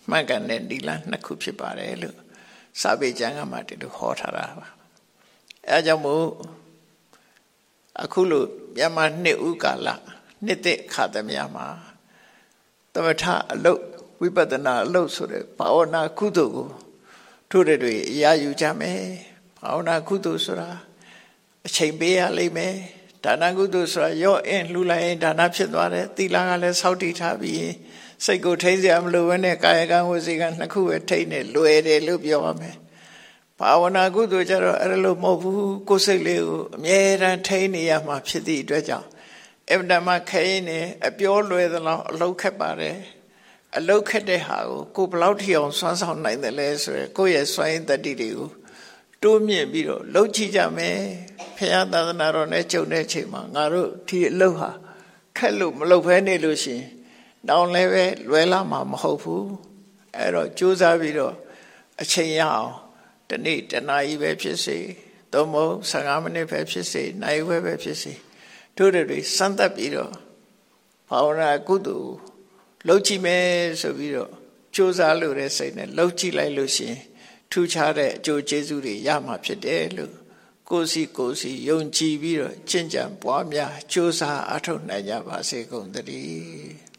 မှန်ကန်တဲ့ဒီလနှစ်ခုဖြစ်ပါတယ်လို့စာပေကျမ်းကမှဒီလိုဟောထားတာပါအဲကြောင့်မို့ အခုလို့မြန်မာနှစ်ဦးကာလနှစ်သက်ခါသမယမှာသမထအလုတ်ဝိပဿနာအလုတ်ဆိုတဲ့ဘာဝနာကုသိုလ်ကိုတို့တွေအရာယူကြမယ်ဘာဝနာကုသိုလ်ဆိုတာအချိန်ပေးရလိမ့်မယ်ဒါနကုသိုလ်ဆိုတာရော့အင်းလှူလိုက်ရင်ဒါနဖြစ်သွားတယ်သီလကလည်းစောင့်တည်ထားပြီးစိတ်ကိုထိစရာမလိုဘဲနဲ့ကာယကံဝစီကံနှစ်ခုပဲထိနေလွယ်တယ်လို့ပြောပါမယ် ဘာဝနာကုသိုလ်ကြတော့အဲ့လိုမဟုတ်ဘူးကိုယ်စိတ်လေးကိုအမြဲတမ်းထိနေရမှာဖြစ်သည့်အတွက်ကြောင့်အဗ္ဗဒမခဲရင်နေအပြောလွယ်သလောက်အလောက်ခက်ပါတယ်အလောက်ခက်တဲ့ဟာကိုကိုဘလောက်ထီအောင်စွမ်းဆောင်နိုင်တယ်လဲဆိုရယ်ကိုယ့်ရဲ့စွမ်းရည်တတ္တိတွေကိုတိုးမြင့်ပြီးတော့လှုပ်ကြည့်ကြမယ်ဖခင်သာသနာတော်နဲ့ကြုံတဲ့အချိန်မှာငါတို့ဒီအလုပ်ဟာခက်လို့မလုပ်ဖဲနေလို့ရှိရင်တောင်းလည်းပဲလွယ်လာမှာမဟုတ်ဘူးအဲ့တော့ကြိုးစားပြီးတော့အချိန်ရအောင် တနေ့တနာရီပဲဖြစ်စေသို့မဟုတ်15မိနစ်ပဲဖြစ်စေနိုင်ဝဲပဲဖြစ်စေတို့တွေစမ်းသပ်ပြီးတော့ဘာဝနာကုသိုလ်လှုပ်ကြည့်မယ်ဆိုပြီးတော့ကြိုးစားလို့တဲ့စိတ်နဲ့လှုပ်ကြည့်လိုက်လို့ရှိရင်ထူးခြားတဲ့အကျိုးကျေးဇူးတွေရမှာဖြစ်တယ်လို့ကိုစီကိုစီယုံကြည်ပြီးတော့ကျင့်ကြံပွားများကြိုးစားအထောက်နိုင်ကြပါစေကုန်သတည်း